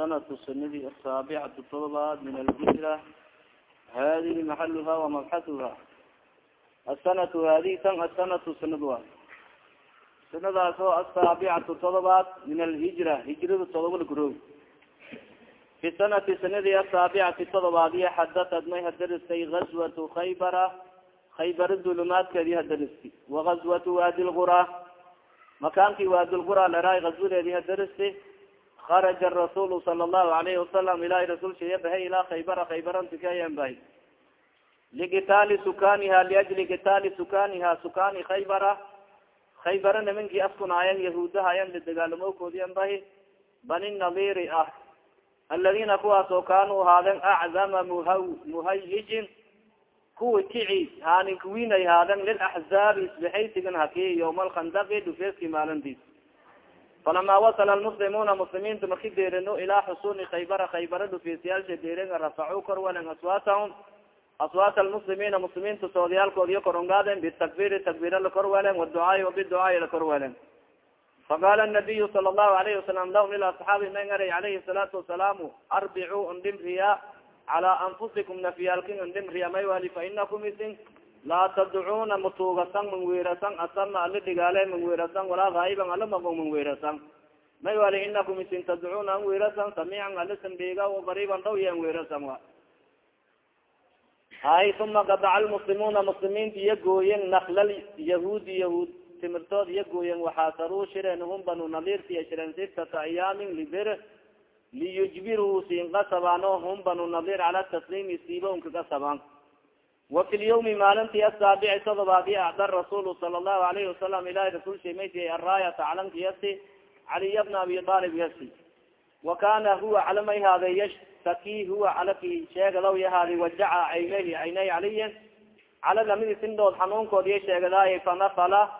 asanatu sanadii asaabicatu todobaad min alhijra hadihi maxaluha wamabxatuha asanatu hadihi tan asanatu sanad wa sanadaas asaabicatu todobaad min alhijra hijrada todoba laguroog fi sanati sanadii asaabicati todobaad iyo may hadaristay gazwatu khaybara khaybara dulumaadkeedii hadaristi wagazwatu waadi lgura makaankii waadi lgura leraay gazwadeedii kharaja rasuul sala allahu alayhi wasalam ilahi rasulshiya bahay ilaa khaybara khaybarantikaayan bahay ligitaali sukaniha liajli gitaali sukaniha sukani khaybara khaybara nimankii askunaayan yahuudahayan lidagaalamowkoodiyan bahi bani nadiri ah aladina kuwaas kaanuu haaden aczama muha muhayijin kuwa kici haanin kuwiinay lilaxzaabi isbaxaysigan haki yawma alkhandaqi maalintiis falama wasala lmuslimuuna muslimiinta marki deerino ilaa xusuni khaybara khaybara dhufeesiyaalsha deeren rafacuu korwalen aswaatahum aswaat almuslimiina muslimiinta soodiyaalkoodiyo korongaadeen bitakbiri takbira lakorwelen waducaai wabiducaai lakorwelen faqala nabiyu sala allahu alayhi wasalam lahum lilasxaabi man aray alayhi salaatu wasalaamu arbicuu ndhimriya calaa anfusikum nafyaalkin ndhimriya may wali fa inakum isin laa tadcuuna matuugasan mangwerasan asama ali dhigaale mangwerasan walaa haayiban ala mago mangwerasan may wali inakum isin tadcuuna an werasan samiican alisan dhiga qariiban dhaw yan werasan wa hay uma gadaca lmuslimuuna muslimiinta iyo gooyen naklal yahuudi yahuud timirtood iyo gooyen waxaasaruu shireen hum banu nadirta iyo shireen sitata ayaamin libir liyujbiruu siinqasabano hum banu nadir cala tasliimi siiba unkakasabaan wa fi lyawmi maalintii asaabici todobaadi acda rasuul sala allahu alayhi wasalam ilahi rasul shemaysi araayata calanki yasi caliya bna abi aalib yasi. Wa kana huwa calamay haade yshtaki huwa calaki sheegadaw yahaadi wajaca caynayhi caynay caliyin cala lamidi sindood xanuunkood iya sheegadaay fanafala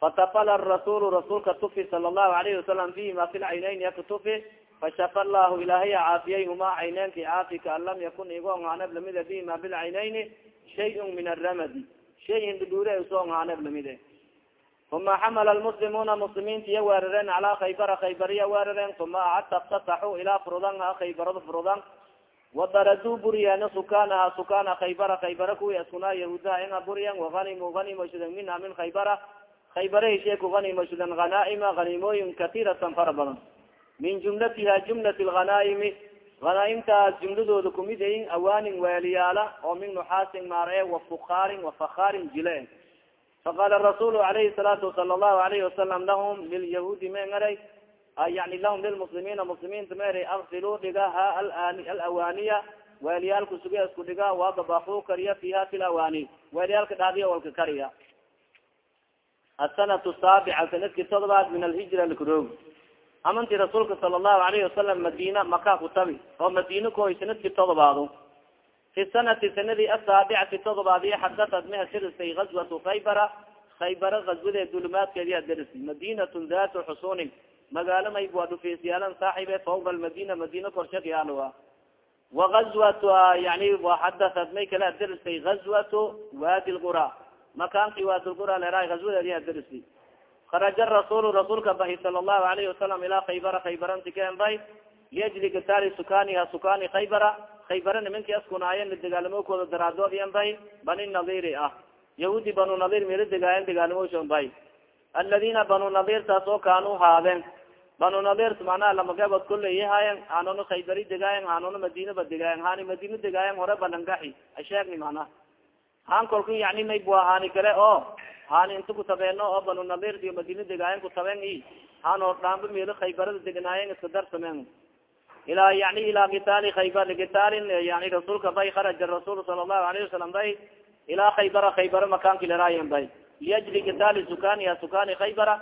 fatafala rasuul rasuulka tufi sala allahu alayhi wasalam fihima fi lcaynayn yaka tufi fashafa llahu ilaahay caafiyay huma cayneenki caafika lam yakun igo ngaaneb lamide fihima bilcaynayni shayun min aramadi shayin dhudhuure u soo ngaaneb lamide uma xamala lmuslimuuna muslimiinta iya weerareen calaa khaybara khaybariya weerareen uma acadtaftataxu ilaa furudan ha khaybarada furudan wadaraduu buriyeena sukanaha sukana khaybara khaybara kuwi askunaa yahuudaha inga buriyan waanimu animashudan minha min khaybara khaybara hesheeku animashudan hanaaima hanimooyin katiratan fara badan min jumlatiha jumlat lghanaimi hanaaimtaas jumladooda kumid ayin awaanin weeliyaala oo min nuxaasin maare wafukaarin wafakaarin jile faqala rasuul alayhi salaatu sala allahu alayhi wasalam lahum lilyahuudi mengaray yani lahum lilmuslimiina muslimiinta meeray aksiluu dhiga ha alawaaniya weeliyaalka suge isku dhiga wadabaxuu kariya fiha fi lawaani weeliyaalka dhaadiya walka kariya. Asanatu saabica sanadki todobaad min alhijra lkurog amanti rasuulka sala allahu alayhi wasalam madina maka kutabi oo madina koy sanadki todobaado fi sanati sanadii asaabicati todobaadiyo xadaad mahasiristay gazwatu khaybara. Khaybara gazwadee dulumaadkeedi hadarisi madinatun datu xusunin magaalo mayb waa dhufeysiyaalan saaxibe fawqa almadina madina korshak yaaloa wagazwatu yani waxadaad may kala hadaristay gazwatu waadi lqura makaanki waadi lqura leraa gazwadeedi hadarisi kharaja rasuul rasuulka bahi sala allahu alayhi wasalam ilaa khaybara khaybarantikeen bay liajli gitaali sukaniha sukani khaybara khaybara nimankii askunaayen dagaalamokooda daraadoodiyan bay bani nadiri ah yahuudi banu nadir mila degaayen dagaalamoshan bay aladina banu nadirtaas oo kaanuu haadeen banu nadir manaa lamagabod kuleyahayen hanona khaybari degaayen hanona madinaba degaayen hani madina degaayen hore balangaxi asheegni mana han kolka yani maybua hani kale oo hani inta kutabeeno oo banu nadir iyo madina degaayen kutabeen i hano dhaamba milo khaybarada deganaayen iska darsameen ila yani ila kitaali khaybar kitaalin yani rasuulka bay kharaja rasuul sala allahu alayhi wasalam bay. Ilaa khaybara khaybara makaanki leraayen bay. Liajli kitaali sukaniha sukani khaybara.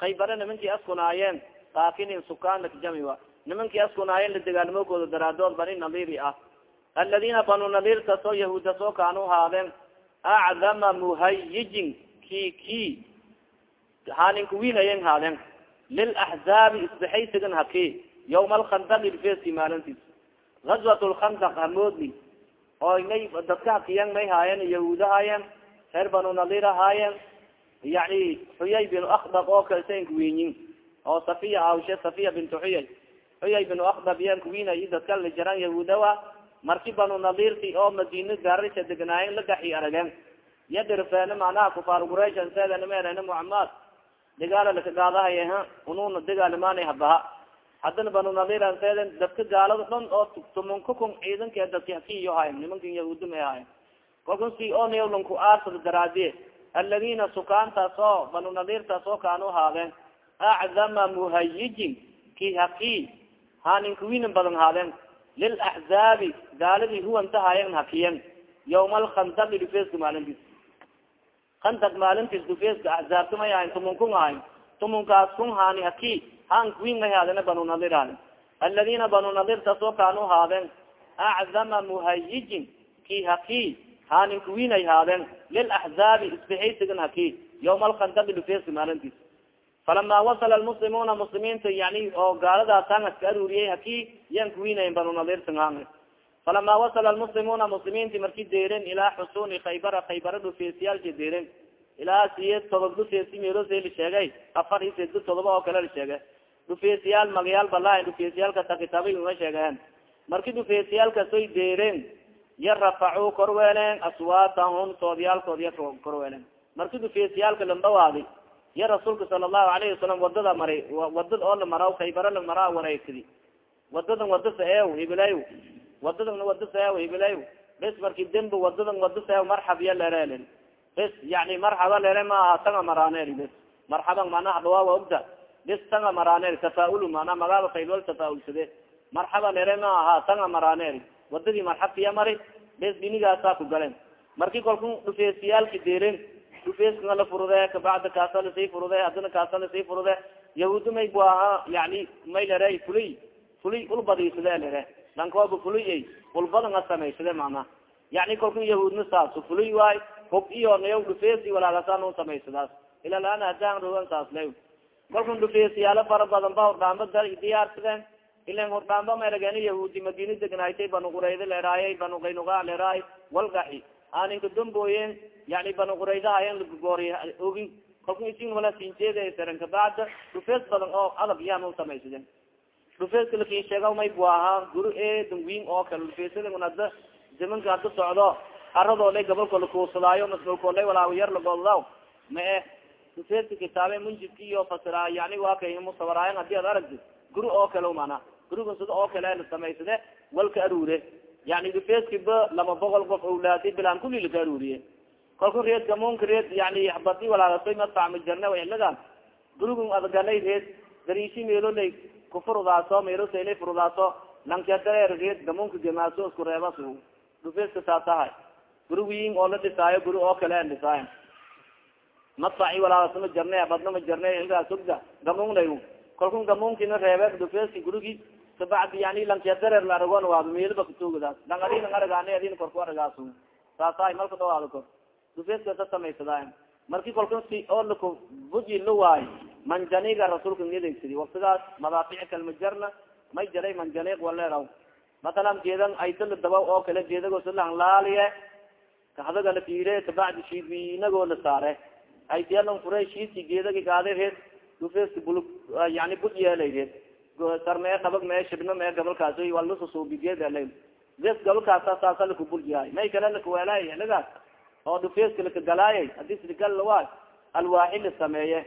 Khaybara nimankii askunaayeen saakinin sukan lakjami wa. Nimankii askunaayeen ladegaalmokooda daraadood bani nadiri ah. Aladina banu nadir tasoo yahuuda soo kaanu haadeen. Acdama muhayijin ki ki hanin kuwinayen haadeen lilaxzaabi isbaxaysigan haki yawma alkhandaq ilfeski maalintiis. Gazwat lkhandaq hamoodni oo may dadka hakiyan may haayeen yahuud haayeen reer banu nadir haayeen yani xuyay bin akdaq oo kale saynka wenyin oo safiya awshe safiya bintu xuyay. Xuyay binu akdab yan kuwina i dadka lijaran yahuudawa marki banu nadirti oo madina gaarisa degnaayen lagaxi arageen ya dhirfeene macnaha kufaar quraysh seedanimeen mucamaad digaala lakagaadahay ha ununa digaalimaana habaha haddana banu nadir seeden dadka gaalada dhan oo tumankukun ciidanke dadki hakiyo hayn nimankan yahuudima hayn kalkun si o newlanku aarsada daraadiye aladina sukaantaas oo banu nadirtaas oo kaanu haadeen acdama muhayijin ki haki haninkawinan badan haadeen lilaxzaabi gaaladii huwantahayen hakiyen yawma alkhandaqi dhufeeska maalintiis kandag maalintiis dhufeeska axzaabta may ahayn tumunkun ahayn tumunkaas kun haani haki han kuwin may banu nadir haadeen aladina banu nadirtaas oo kaanu haadeen acdama muhayijin ki haki hanin kuwinay haadeen lilaxzaabi isbixaysigan haki yawma alkhandaqi dhufeeska maalintiis falama wasala lmuslimuuna muslimiinta yani oo gaaladaas hangas ka aruuriyey haki yan banu nadirtan hang falama wasala lmuslimuuna muslimiinti marki deeren ilaa xusuni khaybara khaybara dhufeesiyaalka deeren ilaa siye todob dhufeesi meelose la sheegay afar iyo sed todoba oo kale la sheegay dhufeesiyaal magayaal balaha dhufeesiyaalka ta uma sheegeen marki dhufeesiyaalkasoy deeren ya rafacuu korweeleen aswaatahum soodyaalkood ya korweeleen marki dhufeesiyaalka lambawaadi ya rasuulka sala allahu alayhi wasalam waddada maray waddada oo la maraw khaybara la maraa wareegsadi wadadan wada saew hibilayo wadadan wada saew hibilayo bes marki dembi wadadan wada saew marxab ya lerelen bes yani marxaba lere maaha tanga maraaneer bes. Marxaban manaha dhawaawa ogda bes tanga maraaneer tafaaul mana magaaba faylwal tafaaulsade marxaba lere ma aha tanga maraaneer wadadii marxabkiya mari bes dinigaasaa ku galeen marki kalku dhufeesiyaalki deeren dhufeeskana la furude kabacda kaasa la sii furude hadana kaasa la sii furude yahuudi may bu ahaa yani may lere fuliy fuliy ulbadiisade lere dhankooba fuliy ulbadan a samaysade macnaha yani kalku yahuudna saas fuliy waay hub iyo nayaw dhufeesi walaagasaan u samaysadaas ila laana hadaan rogan saas la kalkun dhufeesiyaalo fara badan ba hordhaamba diyaarsadeen ilan hordhaamba maerageen yahuudi madina degnaaytay banu qurayda leeraayay banu qaynuga leeraay walgaxi aaninka dambooyen yani banu quraydahayen lagogooriy ogin kalku isin wala sinjeedsaran kabacda dhufees badan oo adag yaan u samaysadeen dhufeeska laakiin sheega may bu ahaa guri eedan wiin oo kale. Dhufeesada ada zamanka hada socdo aradoola gabalko lakuusadaayo masdulkoolay walaago yar lagoodadaw ma eh dhufeeska kitaabe munjidka iyo fasira yani waa kay musawaraayan haddii ad aragti guri oo kale mana guriga sida oo kale la samaysade walka aruure yani dhufeeskiba lama boqol qof awlaadi bilaan kuli laka aruuriye kalku reed gamunka reed yani badi walaagasay madfacma jarne ilagan gurigun adgalay reed dariishi meelolay kufurudaaso meelosala furudaaso lankadareer reed gamunka gemaaso isku reebas dhufeeska saasahay guri wiin oo la dhisaayo guri oo kale an dhisaayo madfaci walaagasama jarne badnama jarne intaas ogda gamunlay kalkun gamunkina reebe dhufeeski gurigi kabacdi yani lankadareer la aragon waa meelba katugadaas lang adina aragaane adina korku aragaas saasahay malka dhawaado kor. Dhufeeskasa samaysadaay marki kalkun si oo laku buji la waayo manjaniga rasuulka adeegsadi waktigaas madaafic kalmajarna may jaray manjaniq waleeraw matalan geedan aytala dabaw oo kale geedagoslaanlaaliye kahadaga la fiire kabacdi shiidinagoo la saare. Aytiyalan fure shiidki geedagi gaada reed dhufeeska buluug yani bud yeelay reed. Sarmee qabag mee shibno mee gabalkaas waa lasusuubigeedala bes gabalkaasa saasa lakubuljihay may kale lakuweelay xiligaas oo dhufeeska lakagalaayay haddii sligal waa alwaaxi la sameeye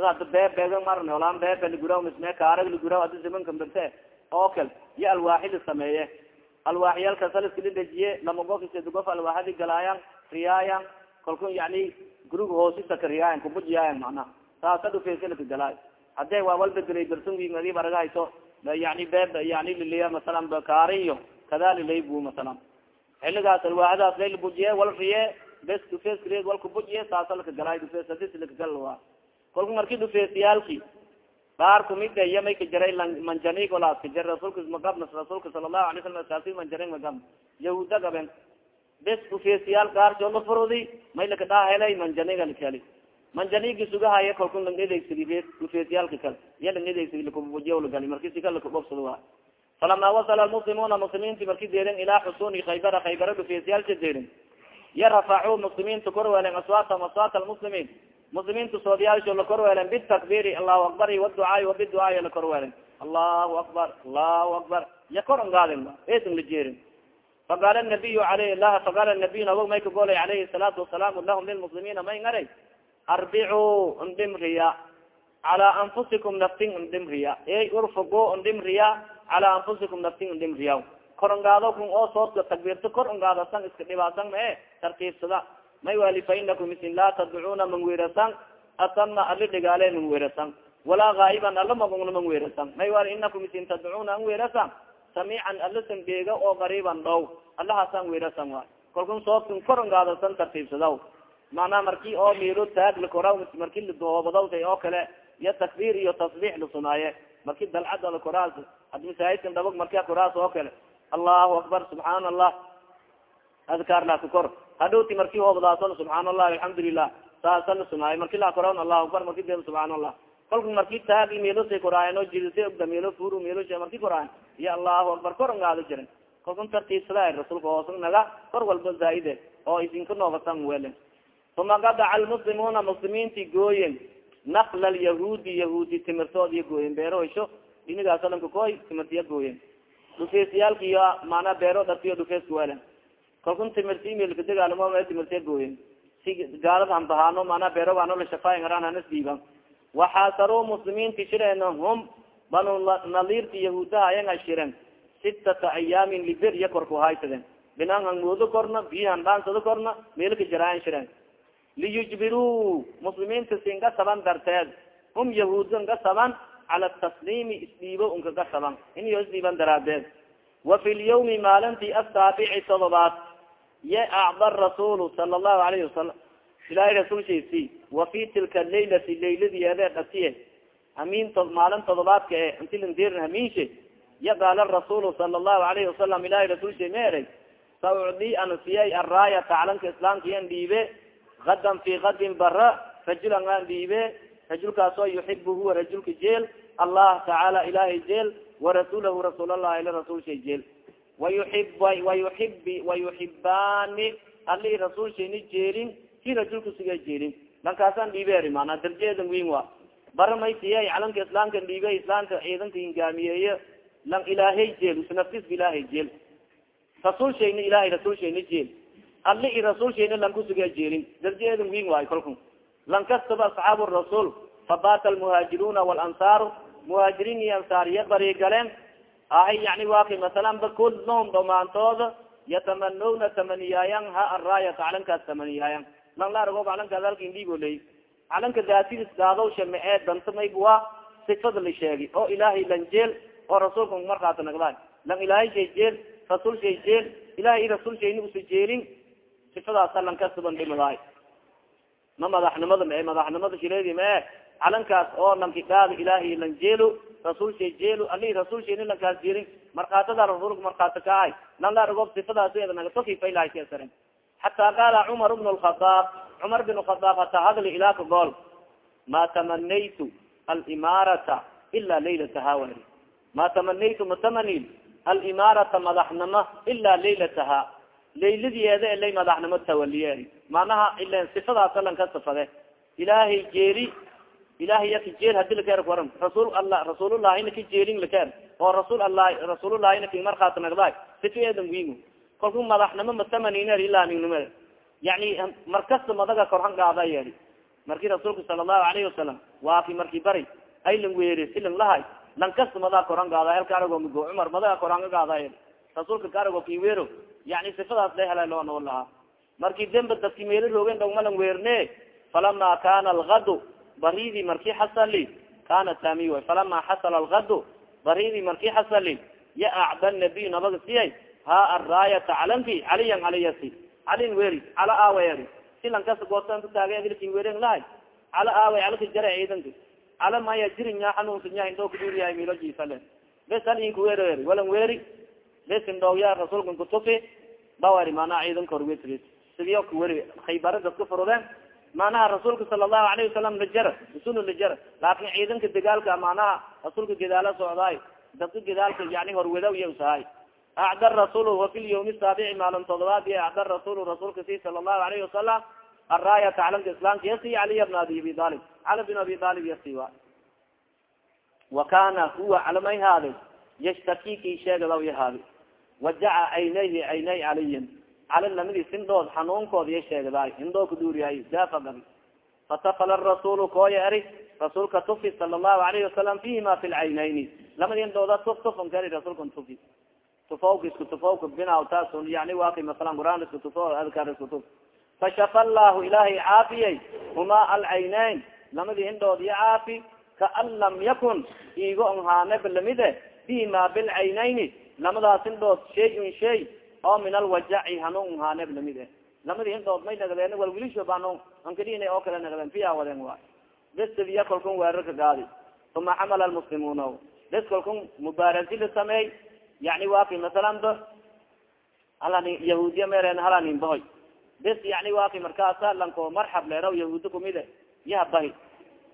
sida ada beebeega mar noolaan beebe laguraw misme kaarag laguraw adi zamanka birte oo kal iyo alwaaxi la sameeye. Alwaaxyaalkaasa laskala dejiye lama gof sed gof alwaaxadi galaayan riyaayan kalku yani guriga hoosisa ka riyaayan kubujiyaayan macnaha saasa dhufeeska lakagalaayo hadee waa walbedilay bersungi adib aragahayso yani beeb yani liliya masalan kaari iyo kada lilay bu masalan. Xiligaas alwaaxadaas lay labujiye wal riye bes dhufeeskreed walka bujiye saasa lakagalaayo dhufees hadis lakagal waa kalku marki dhufeesiyaalki baar kumida iya may ka jaray manjanig olaas ka jara rasulka magabna rasuulka sala allahu alay salam kaasi manjanig magab yahuda gaben bes dhufeesiyaal gaarso la furudi may lakadhaa helay manjaniga lakeli manjanigi sugahaya kalku lang edegsadi be dhufeesiyaalka kale iya lang edegsadi lakubujiya lagali marki sika lakubobsado wa falama wasala lmuslimuuna muslimiinti marki deeren ilaa xusuni khaybara khaybara dhufeesiyaalka deeren ya rafacuu muslimiinta korweelen aswaatahum aswaat lmuslimiin muslimiinta soodiyaalsho la korweelen bitakbiri allahu akbar waducaai wabiducaai la korweelen allahu akbar allahu akbar. Ya kor ngaadin esan la jeerin. Faqaala nabiyu alayh lah faqaala nabiyu nabog may ka golay alayhi salaatu wasalaam lahum lilmuslimiina may ngaray. Arbicuu ndimriya calaa anfusikum naftin ndimriya ey urfugo ndimriya calaa anfusikum naftin ndimriya kor ngaado kun oo soodka takbiirta kor ngaadasan iska dhibaasan mae tartiibsada may wali fa inakum isin laa tadcuuna mangwerasan asama ali dhigaale mangwerasan walaa gaa'iban ala magungna mangwerasan may wali inakum isin tadcuuna an werasan samiican alasan geega oo qariiban dhow alahasan werasan waay kalkun soodkan kor ngaadasan tartiibsadaw macnaa marki oo miro taag lakoraw marki ladoobadawday oo kale iyo takbiir iyo tasbiix lasunaaye marki dalcada lakoraas ad masaajidkan dabog markia koraas oo kale allahu akbar subxaan allah adkaar laa kakor hadhowti marki hoobadaason subxaan allah alxamdulilah saasa la sunaaye marki laa korawn allahu akbar marki de subxaan allah kolka marki taagi meelosay koraayen oo jidisa ogda meelo furu meelosha marki koraayen iyo allahu akbar kor ngaado jirin. Kolkan tartiibsada rasuulka hoos naga kor walba zaaide oo isinka noogasan welen uma gadaca almuslimuuna muslimiinti gooyen nakla alyahuudi yahuudi timirtoodiya gooyen beeroisho dinigasalanka koy timirtiya gooyen. Dhufeesyaalka iyo mana beero dhatiyo dhufeeska welen kalkun timirti imailka dagaalamo timirtiya gooyen si gaalada hanbahaano mana beero waano lashafaayan haraan hanas dhiiban waxaasaruu muslimiinti shireen hum banu nadiirti yahuudaha ayanga shiren sitata ayaamin liber iya korku haysadeen binaan hangoodo korna biyahan dhaansado korna meelka jaraayan shireen liyujbiruu muslimiinta sinka saban darteed hum yahuud nka saban cala tasliimi isdhiibo unka ka saban. Inyo isdhiiban daraadeed wa fi lyawmi maalintii asaabici todobaad ye acda rasuulu sala allahu alayhi wasalam ilahay rasuulshaisi wa fi tilka laylati layladiyeede dhasiye hamiin maalin todobaadka e intilandirin hamiinshe ya qaala rasuulu sala allahu alayhi wasalam ilahay rasuulsha meeray sa ucdi an siyay araayata calanka islaamka yan dhiibe adan fi kadin bara rajulan aan dhiibe rajulkaasoo yuxibu huwa rajulka jeel allah tacaala ilahay jeel warasulahu rasuul allah ila rasulshay jeel wayuxibaani ali rasulshayni jeelin si rajulka siga jeelin lankaasaan dhiibeeri maanaa darjeedan weyn wa bara may siya calanka islaamka dhiibe islaamka ciidanka hingaamiyeeye lan ilaahay jeel usnaftiska ilaahay jeel rasulshayni ilahay rasulshayni jeel ali i rasulshayna lan kusuga jeelin darjeedan win waayo kalku lan kastaba asxaabu rasuul fabata almuhaajiruna walansaaru muhaajiriin iyo ansaariya bari galeen ahay yani waa kay masalan ba kulluhum dhamaantooda yatamanawna tamaniyaayan ha araayata calankaas tamaniyaayan. Lan la argo calankaas halkin dhiibo ley calanka daatidis daadowsha ma ee danta sifada la sheegi oo ilaahay lan jeel oo rasuulka markaata nagdaay lan ilaahay shay jeel rasuul shay jeel ilahay rasuul shayni usa jeelin sifadaasa lan kasaban dhimadaay ma madaxnimada ma madaxnimada shireedi ma calankaas oo lankikaada ilaahay lan jeelo rasuul shay jeelo ali rasuul shayni lankaas jeelin markaatada rasuulka markaata ka ahay. Lan la argo sifadaas nagatokifailahasaren xataa qaala cumar bn lkhadaab cumar bin khadaab hata hadli ilaa ka gool? Ma tamanaytu alimaarata ila laylataha ma tamanaytu matamanin alimaarata madaxnimo ila laylataha. Layladiyeeda elay madaxnimo tawaliye manaha ilan sifadaasa lan ka sifade ilaahay jeeri ilahay yaka jeel hadi lakeer waran. Rasuul allah rasuulullahina ka jeelin lakeer oo rasuul allah rasuulullahina ki markaat nagdaay sifaeedan wingu kalku madaxnimo matamaniner ilaaminimo yani markasta madaga korhan gaada yeedi marki rasuulka sala allahu alayhi wasalam waa ki bari ay lang lahay lan kasta madaga korhan gaada helka arago migo cumar madaga korhanga gaada yeedi rasuulka ka arago kiweero yani sifadaas la hela loo nool lahaa. Marki demba dadki meelo roogen dhowmalan weerne falama kana algadu baridi marki xasali kana tami way falama xasala algadu baridi marki xasali ya acda nabiy nabaga siyay ha araayata calanki caliyan caliyasi calin weri cala aawayari silan kas goosan taagedilkin weren lahay cala aaway calaka jara ciidanka cala maya jirin nya xanuunsa nya indoo kuduriyahay milo jifale bes hal inku weri weri walan weri. Bes indhoogya rasuulkan kutufi bawari manaa ciidanka horwetri sidiyo kuweri khaybara dadka furudeen manaha rasuulka sala allahu alayhi wasalam lajara rasul lajara laakin ciidanka dagaalka manaha rasuulka gedaala socdaay dadka gedaalka yani horweda iya usahay. Acda rasul wafi lyawmi saabici maalin todobaad i acda rasul rasuulka sala allahu alayhi wasalam araayata calanka islaamka yasi caliya bn abi abi cali bin abi alib yasi wa. Wa kana huwa calamay haadi yashtaki kii sheegadaw yahaadi wajaca aynayhi aynay caliyin cali lamidi sindood xanuunkood iya sheegdaay indoo kuduuriyaay daafa gabi fatafala rasulu kooya eri rasuulka tufi sala allahu alayhi wasalam fihima fi lcaynayni lamadi indooda tuf tufan kari rasuulkan tufi tufawka isku tufawka binaw taas yani waki masalan quraan isku tufo adkar isku tuf fashafa allahu ilahay caafiyay huma alcaynayn lamadi indhood iyo caafi kaan lam yakun igo on haaneba lamide fihima bilcaynayni lamadaas indhood shay-un shay oo min alwajaci hanuun haaneb lamide lamadi indhood may nagdeen wal wilisho ankadin oo kale nagdeen fiya waden waay. Besbiya kalkun weerarka gaadi. Uma xamala lmuslimuuna bes kalkun mubaarasi la sameey yani waki masalan ba halani yahuudiya meren halanin bahoy bes yani waki markaasa lanko marxab leeraw yahuudi kumide yaha bahi.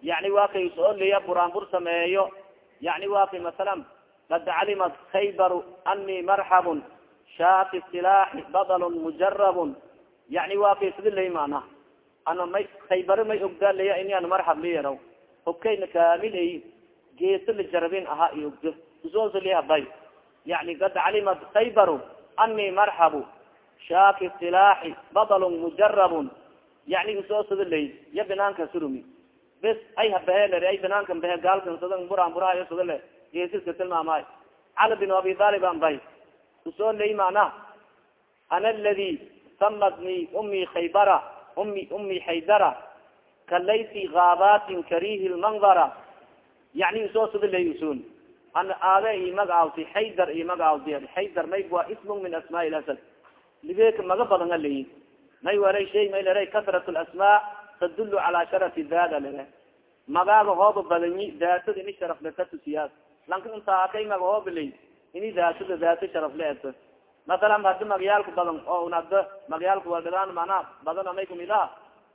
Yani wakay soo liya buraanbur sameeyo. Yani waki masalan kad calimat khaybaru ani marxabun shaati silaaxi badalun mujarabun yani wakay sidi lay mana ana may khaybare may ogdaalaya inian marxab liyaraw hobkayna kaamil ay geeso la jarabin ahaa i ogdo usoosoliyabay yani kad calimat khaybaru ani marxabu shaaki silaaxi badalun mujarabun yani usoosada lay ya binaanka surumi bes ay habehe ay binaankan behe gaalkan sada buraan burahayo sada le geesiska tilmaamaay cali bin abi talib an bay u soo lay mana ana aladi samadni umi khaybara umi umi haydara kalayti gaabatin karihi lmandara yani u soo sada lay usun ana aade i magaawti haydar i magaawdi haydar may waa ismu min asmaa lasad libeka maga badan a leyi may waray shay may leray kasrat lasmaa tadulu cala sharafi daada lere magaaga hooba badanyi daatada ini sharaf le katusiyaas lanka intaakay maga hooba ley ini daatada daata sharaf le eto masalan hadi magyaalka badan oo un ada magyaalka waldadaan mana badan amay kumid ah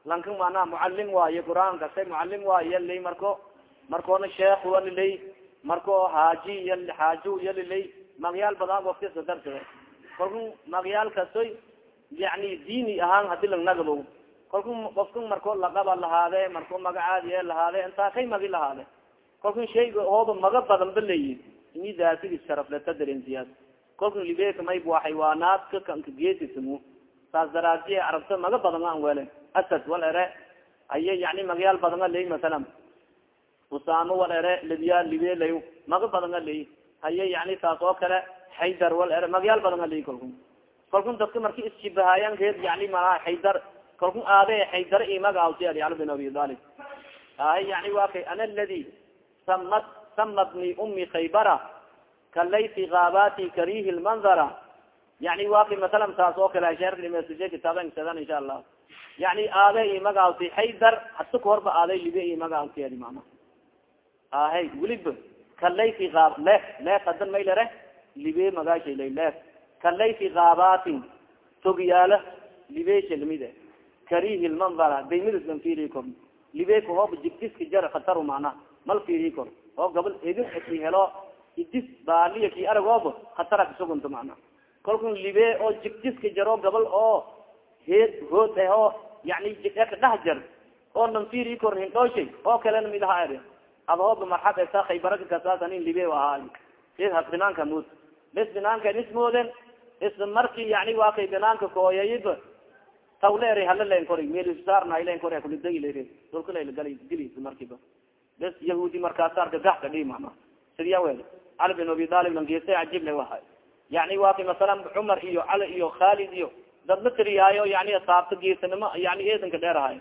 lanka mana mucalim waaye qur'aanka say mucalim waaye yaley marko markoona sheekh waliley marko haaji y xaajo yaliley magyaal badan waftiska darsa kalku magyaalkasoy yani diini ahaan hadi lang nagabo. Kofka marko laqaba lahaade marko magacaadiye lahaade intaa kay magi lahaade kalku shayga ooba maga badan ba leyi ini daatigi sharafleta darensiyaas kalku libeka mayb waa xaywaanaadka kanka geesismu saas daraadiye arabta maga badan an wele asad wal ere aye yani magyaal badan a ley masalan usaamo wal ere libya libe lay maga badan a ley haye yani saas oo kale haydar wal ere magyaal badan a ley kalku kalku dadka marki isjibahaayan reed yani maa haydar kalku aade haydar imagaawti ali bin abi talib ahay yani wa kay ana aladi samad samadni umi khaybara kalayti gaabati karihi lmanzara yani wa kay masalan saas oo kale sheerkmsuje kitaaban sadan insha allah yani aade imagaawti haydar hata kahorba aade libe imagaawti adi mana ahay weliba kalayti aab leef leef hadan may lere libe magaashay lay leef kalayti gaabatin togyaala libesha lamide karihi lmanzara daymidislan firi kor libeka hooba jigdiska jar khatar mana mal firi kor oo gabal edin ki helo idis baaliya ki aragooba khatara kasugunto mana kalkun libe oo jigdiska jaro gabal oo heed hood eh oo yani eka dhah jar oo nan firi kor hindhooshay oo kalena midaha er aba hooba marxab esa khaybaraka kasaasanin libe ahaay sid has binaanka mud bes binaanka ismooden isla marki yani waa kay binaanka kooyayba tawler hala len kor melsarnalen kor kulidagil dulkalgal gili markiba bes yahuudi markaasarka gaxka dhi mana sidiya wel cali bin abi talib langeesa cajible wahay yani waa kay masalan cumar iyo cali iyo khalid iyo dad la tiriyaayo yani asaabta geesanimo yani eedanka dheerahay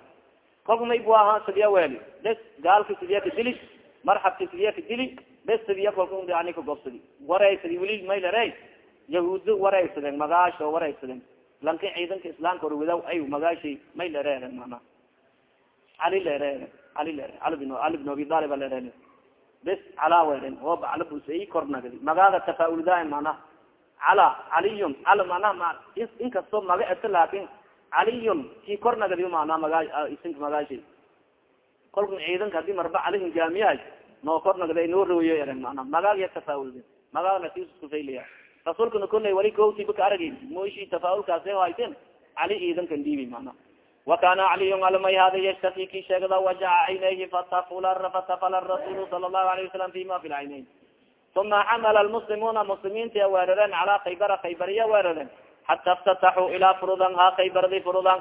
kolka may bu ahaa sidiya wel bes gaalka sidiya ka dili marxabka sidiya ka dili bes sidiya kolka yani kagobsadi wareysadi weli may lere yahuudo wareysaden magaasho wareysaden lanka ciidanka islaamka orwadaw ay magaashay may lereere mana cali lereere ali lere ali bin abi talib lereere bes calaa weren ooba cala busay kornagadi magaaga tafaauldaay mana. Cala caliyun cala mana ma inkastoo maga eto laakin caliyun kii kornagadi mana magaa isinka magaashay kolka ciidanka haddii marba cali hingaamiyahay noo kornagda noo rooyo eren mana. Magaaga tafaaulda magaaga natiskufayliya rasuulkana kolay wali kowtiba ka aragi moishi tafaaulkaas hayten cali ciidankan dhiibi mana wakana caliyu almay hada yshtaki ki sheegda wajaca caynayhi fatafala rasulu sala lahu alayه wasalam fima fi lcaynayn uma xamala lmuslimuna muslimiinta weerareen calaa khaybara khaybariya weerareen xata اftataxuu ilaa furudan ha khaybardi furudan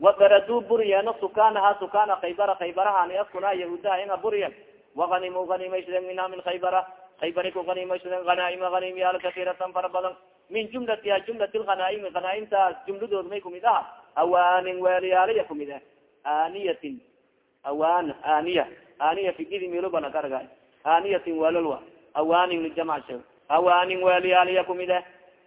wabaraduu buriyeeno sukanaha sukana khaybara khaybarahan askuna yahuudaha inga buriyen waganimu ganimaysadeen minha min khaybara khaybari ku ganimaysadeen hanaaima hanimyaal kasiiratan fara badan min jumlatiha jumlat lhanaaimi hanaaimtaas jumladood may kumid aha awaanin weelyaaliya kumid ah aaniyatin awan aaniya aaniya figidi milobana karga aaniyatin weelolwa awaanin lijamacshe awaanin weelyaaliya kumid ah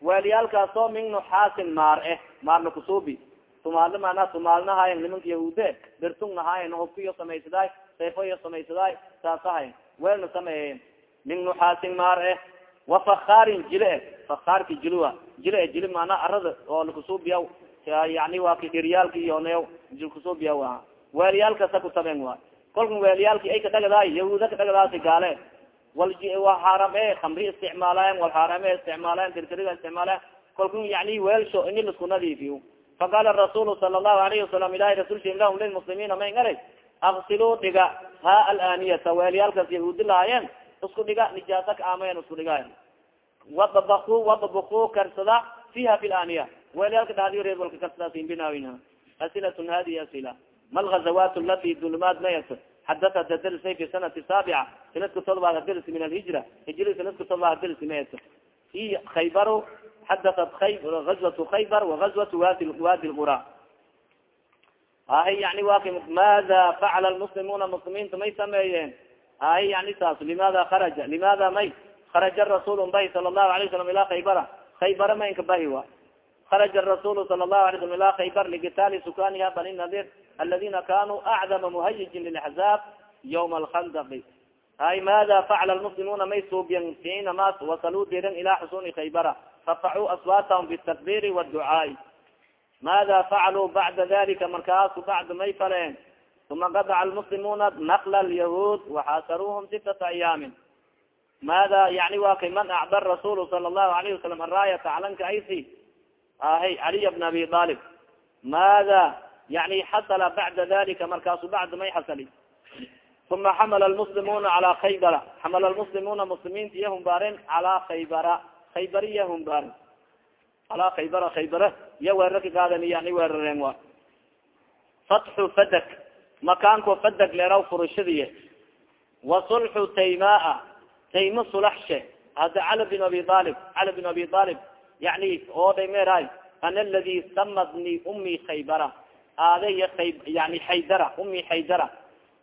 weelyaalkaasoo min nuxaasin maar eh maarna kusuubi tumaalo mana tumaalnahayan nimanka yahuude birtungnahayan hobkiyo samaysadaay sayfoyo samaysadaay saasahayan weelna sameeyen min nuxaasin maar eh wafakaarin jile e fakaarki jilua jile jili mana arada oo lakusuubiya yani wa kiryaalka iyon kusuubiya a weelyaalkasa kutaben wa. Kolka weelyaalki ay kadhagadaay yahuuda kadhagadaasi gaale wal xaram e kamri isticmaalayan wal xaram e isticmaalayan yani weelsho ini lasku nadiifiyo faqala rasulu sala allahu alayhi wasalam ilahi rasulsha lahum lilmuslimiina may ngara aksiluu dhiga ha alaniyata weelyaalkaas yahuudi lahaayeen isku dhiga nijaasa ka aamayan isku dhigaay wadabaku wadabaku karsada fiha fi laniya weelyaalka dhadiyo reer walka karsada simbinawina asilatun hadihi asila. Ma lgazawat lati dulumaad mayas xadatat hadarisa fi sanati saabica sanadka todobaad hadaris min alhijra. Hijra sanadka todobaad hadaris mayas i khaybaro xadatat gazwatu khaybar wagazwatu wadi wadi lqura ahi yani wa maada facala lmuslimuna muslimiinta may sameeyeen? Ahi yani saas limada kharaja limada may haraja rasul bahi sala lahu alay salam ila khaybara. Khaybara maynka bahi wa haraja rasul sala lahu alay salam ila khaybar ligitaali sukaniha bani nadir aladina kanuu acdama muhayijin lilaxzaab ywma alkhandaqi hay mada facala lmuslimuna may suubiyan fiina mas wasaluu diran ila xusuni khaybara rafacuu aswaatahum bitakbiri wducaai mada facaluu bacda dalika markaasu bacd may faleen uma qadaca lmuslimuna nakla lyahuud waxaasaruuhum sitata ayaamin mada yani wa kay man acda rasul sala lahu alayhi wasalam araayata calanka aysi ahay caliy bn abi alib mada yani xasala bacda dalika markaasu bacd may xasali uma xamala lmuslimuna cala khaybara. Xamala lmuslimuna muslimiinta iya humbaaren calaa khaybara. Khaybara iya humbaaren alaa khaybara khaybara. Iya weerarka gaadan yani weerareen wa fatxu fadak. Makaanko fadak leeraw furashadiye wa sulxu taymaa. Tayma sulaxshe hada cali bin abi alib cali bin abi alib yani ooday meerahay ana aladi samadni umi khaybara aaday yani haydara umi haydara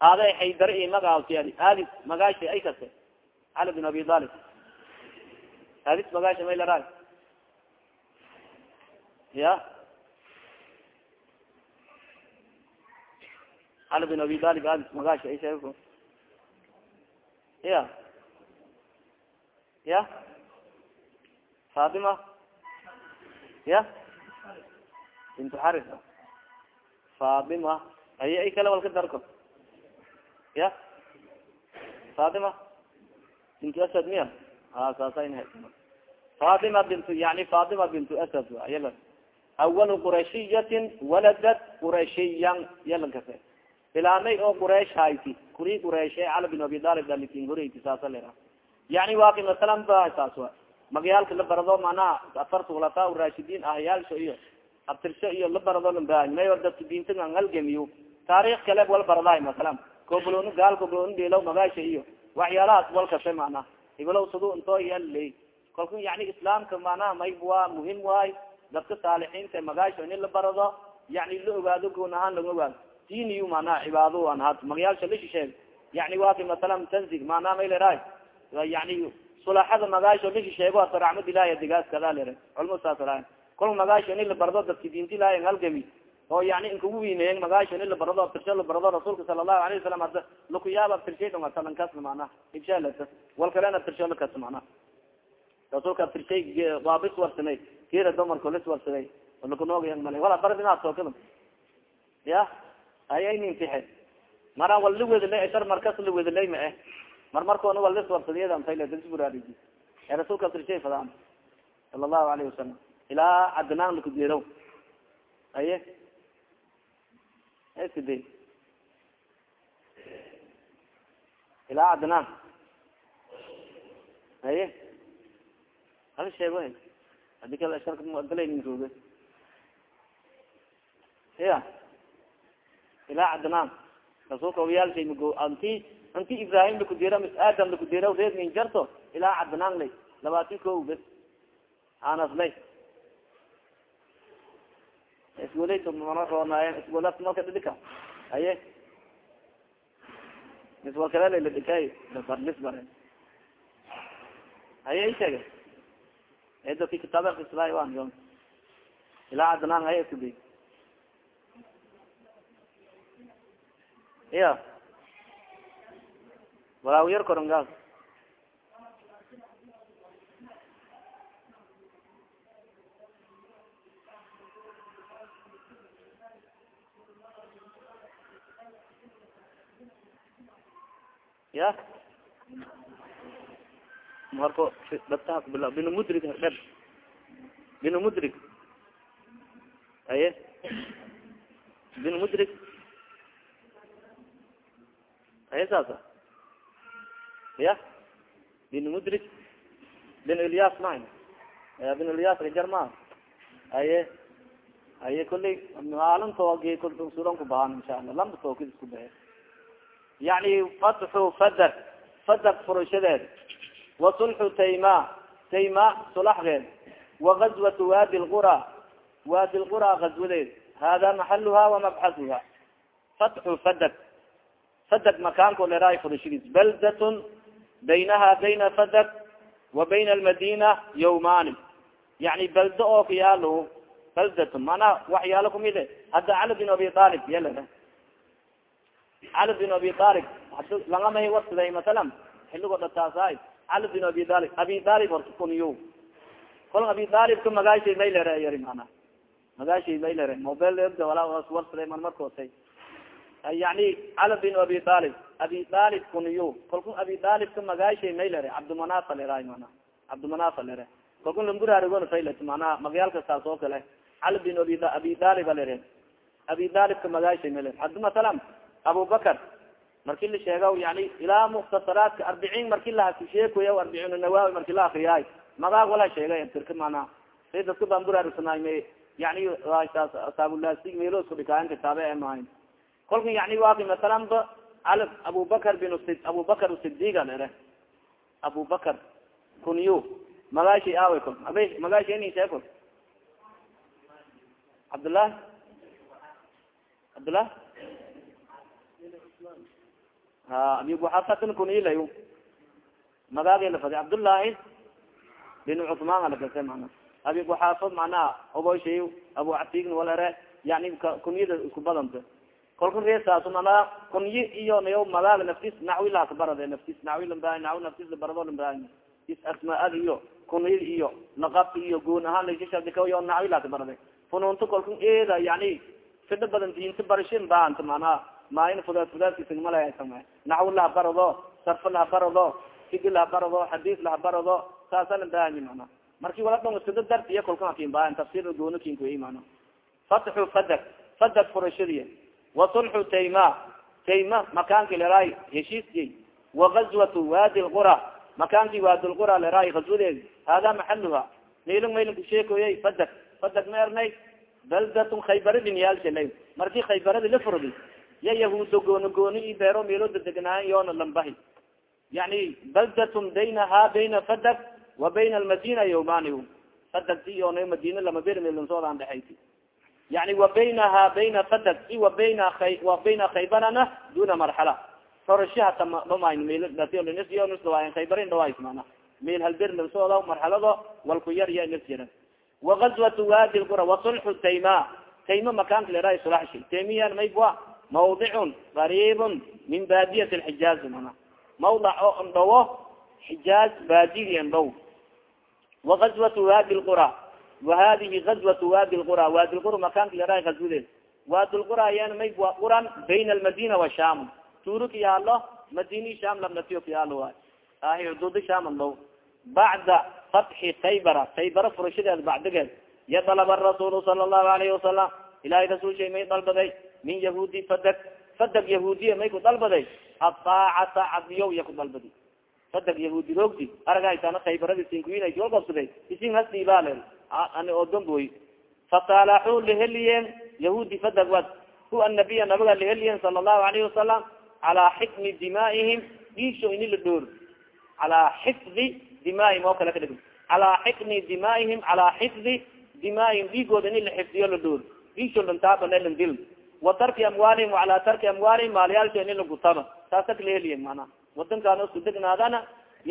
aaday haydara i magaasiyadi adis magaashi ay kase cali bin abi alib adis magaashi may laraay ya cali bin abi alib adis magaashi ay sheeg ya ya fatima ya? Bintu xaris fatima ay ay kale walka darko. Ya? Fatima bintu asad miya? A saasayna fatima bintu yani fatima bintu asad yala awalu qurashiyatin waladat qurashiyan yalankase ilaamay oo quraish hayti kuri quraishe cali bin abi alib dalikin horeyti saasa lera yani waki masalan ba saas wa magyaalka la barado manaa afarta khulafaa rashidiin ahyaalsho iyo abtirsho iyo la barado lambahay may or dadka diinta ngalgemiyo taarikh kale wal baradaay masalan. Koblon gaal koblon dhelaw magaasha iyo waxyaalahaas wal kase mana. Ibalow sadu intoo yalley kalku yani islaamka manaha may waa muhiim waay. Dadka saalixiinta magaasha in la barado yani la ogaado goon ahaan laga ogaado. Diiniyu manaha cibaado an had magyaalsha la shisheeg. Yani waki masalan tanzig manaa may leraay yani sulaxada magaasho la shisheego asa raxmad ilahi digaas kada lere culma saas ra kol magaasho in la barado dadka diinta ilahi halgami oo yani inkugu wiineyen magaasho in la barado abtirsho la barado rasuulka sala allahu alayh wasalam ada lakuyaab abtirshay dhongasalankas mana ibshalata wal kalena abtirsho lakas mana rasuulka abtirshay waabis warsanay kira dumarko lis warsaday lakunoogaya mala wala baradinaad sookada ya ayaynintixe maraan wal la wedilay ashar markas la wedilay ma eh mar markoona wal lis warsadiyadantayladsburaadi ee rasuulka abtirshay fadaan. Sala allahu alayhi wasalam ilaa cadnaan lakudeerow aye? Side ilaa cadnaan haye hal sheego hadi kale sharkagalayninrooge ya ilaa cadnaan rasuulka oyaalshay mago anti anti ibrahim lakudira mis aadam lakudira reed min jarto ilaa cadnaan lay labaatan ko bes anas mana roonaayen isgolas malka dhidhika haye? Miswalkalala ladhikay barlis bare. Haye isheege edaki kitaaba islay wan yo ilaa cadnaan haye iskuday iya walaaw yar korongaas ya? Marko dabtaha kubila binu mudrig dheb binu mudrig aye. Binu mudrig aye saasa ya binu mudrig bin ilyas mayn bin ilyas rijar ma aye aye kulli maalintoog suran ku baahan insha allah lamba tookid isku bahe yani fatxu fadak fadak furashadeed wa sulxu tayma tayma sulaxdeed wa gazwatu wadi lqura wadi lqura gazwadeed hada maxaluha wamabxasuha fatxu fadak fadak makaanko leraay furashadiis baldatun baynaha bayna fadak wa bayna almadina yawmani yani baldo oo kayaalo baldatun manaa waxyaalo kumide hadda cali bin abi alib yalaa cali bin abi alib langamahi warsaday masalan xiligo dhataasa cali bin abi alib abi alib horta kuniyo kol abi alibka magaashay maylere yari mana. Magaashay maylere mobel walaa warsaday mar markoosay yani cali bin abi alib abi alib kuniyo kalku abi alibka magaashay maylere cabdimanafa lera mana cabdimanafa lere kalku languraarigon faylet mana magyaalka saas oo kale cali bin abi abi alib lere abi alibka magaashay maylere hadi abubakar marki la sheega yani ilaa muktasaraadka arbiciin marki lahasheekoya arbiciin nawawi marki la akriyaay magaag wala sheegay tirka mana say dadka bamburaarsanay yani saabulaasi meelo dhikaayan kitaabe e mahayn kolka yani waaki masalan al abubakar bin abubakar sidiga lere abubakar kunyo magaashi aaway kol abe magaashi ini sheeko cabdullah cabdullah ha abi buxafatin kunilay magaagi lafadi cabdullaahi bin cusmaan alakase mana abi buxafa manaa oboyshay abu catign walere yani kunyada isku badanta kolka reesaas manaa kunyi iyo nayo magaag naftis naxwi laakabarade naftis lambaa naw naftis labarado lambaa is asmaad iyo kunyad iyo laqabka iyo goon ahaan laisashadikayo naxwi laakabarade fununta kolka eeda yani fidha badan diinta barashin baanta manaa maain fudaad fudaadkisigmalesama naxw laha barado sarfa laha barado sigi laha barado xadiis laha barado saasa labaahanyi mana marki wala dhong sida dart iyo kolka kin baahan tafsir goona kin kuy mana fatxu fadak fadak furashadiya wa sulxu tayma tayma makaanki leraay heshiisyay wa gazwatu wadi lqura makaanki wadi lqura leraay gazwadeedi hada maxaluha maylin maylin kusheekoyay fadak. Fadak ma ernay baldatun khaybaradin yaalshalay marki khaybaradi la furdi ya yahuudo gooni gooni i beero meelo dadegnaayan yoona lambahi. Yani baldatun baynaha bayna fadak wa bayna almadina yawmani. Fadak si yoona madina lama ber meelnsoodan dhexayti yani wa baynaha bayna fadak i wa bayna wa bayna khaybarana duna marxala xorasho hata dhamayn meelnslawaayan khaybarin dhaways mana meel halber lansooda marxalado walku yar ya yaran wa gazwatu wadi lqura wa sulxu tayma tayma makaanka leraay sulaxshi taymiyan maybwa mawdicun qaribun min baadiyat lxijaaz mana mawdac oo ndhawo xijaaz baadigi ndhow wagazwatu wadi lqura wahadihi gazwatu wadi lqura wadi lqura makaanka leraay gazwadeed wadi lqura yan may quran bayna almadina washam turu kayaalo madini sham labnatiyo kayaalo waay ahi xuduudi sham ndhow bacda fatxi khaybara khaybara furashadeed bacdigeed yadalaba rasuul sala allahu alayhi wasalam ilahay rasuul shay may dalbaday min yahuudi fadag fadag yahuudiya may ku dalbaday aaacata cadiyo iya ku dalbadi fadag yahuudi roogdi aragaytana khaybaradi sinkuinay walgobsaday isin hasdiibaale oo damboy fasaalaxuu laheliyen yahuudi fadag wad hu anabiya nabiga laheliyen sala allahu alayhi wasalam calaa xikmi dimaaihim dhiigsho ini la dhoor calaa xifdi dimaaihim oo kale kadhig calaa xikmi dimaaihim calaa xifdi dimaaihim dhiigooda ini la xifdiyo la dhoor dhiigsho lantaabanalandil wa tarki amwaalihim wacalaa tarki amwaalihim maalyaalsho ini lagutaba taasa kalaheliyen mana wadankaan isku degnaadana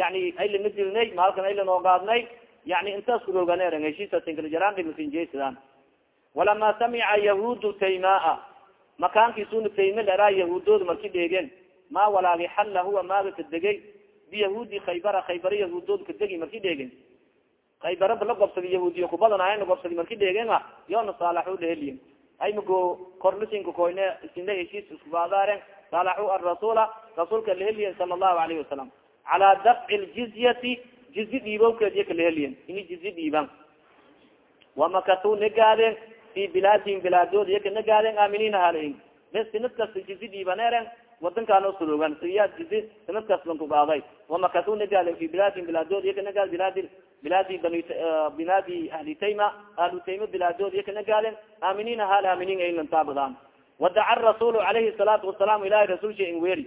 yani ay lana dilnay maalkan ay lanoogaadnay yani intaas kurooganeeran heshiisasinkaljarandhimasinjeysadaan walama samica yahuudu taymaa makaankiisuna tayme leraa yahuudooda marki dheegen ma walaagi xalla huwa maaga kadegay biyahuudi khaybara khaybara yahuudood kadegi marki dheegen khaybaraba la gobsadi yahuudiya kubadanaayan gobsadi marki dheegen a yoona saalaxu laheliyen ay mago korlisinka koyne isina heshiis iskubaadaaren saalaxu arasuula rasuulka laheliyen sala allahu alayhi wasalam calaa dafci ljizyati jizi dhiibowkeediya kalaheliyen ini jizi dhiiban wamakasuu nagaadeen fi bilaadihim bilaadood iya kanagaadeen aaminiina halayin bes sinad kasta jizi dhiibaneeren wadankaano surugan siya jizi sinad kasban kugaaday wamakasuu nagaadeen fi bilaadihim bilaadood iya kanagaad bilaadi bilaadi bani bilaadi ahli tayma ahlu tayma bilaadood iya kanagaadeen aaminiina hal aaminiin aylantaabadaan wadaca rasuulu calayhi salaatu wasalaam ilahi rasuulsha in weeri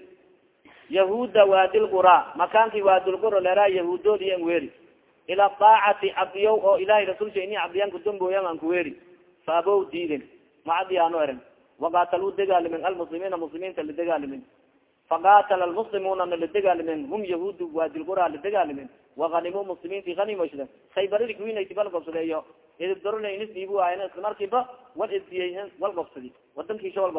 yahuda waadilqura makaanki waadilqura leraa yahuudood iyo anweeri ila daacati cabdiyow oo ilahay rasuulsha ini cabdiyaan kudambooyan an kuweeri faabow diiden macadiyaano eren waqataluu degaalimin almuslimiina muslimiinta ladegaalimin faqatala almuslimuuna na ladegaalimin hum yahuud waadilqura ladegaalimin wahanimuu muslimiinti hanimoshda khaybaradi kuwinaysi bal gobsadeeyo. Idibdarole inis dhiibu waayen isla markiiba wal isdiyey wal gobsadi wadankiisha wal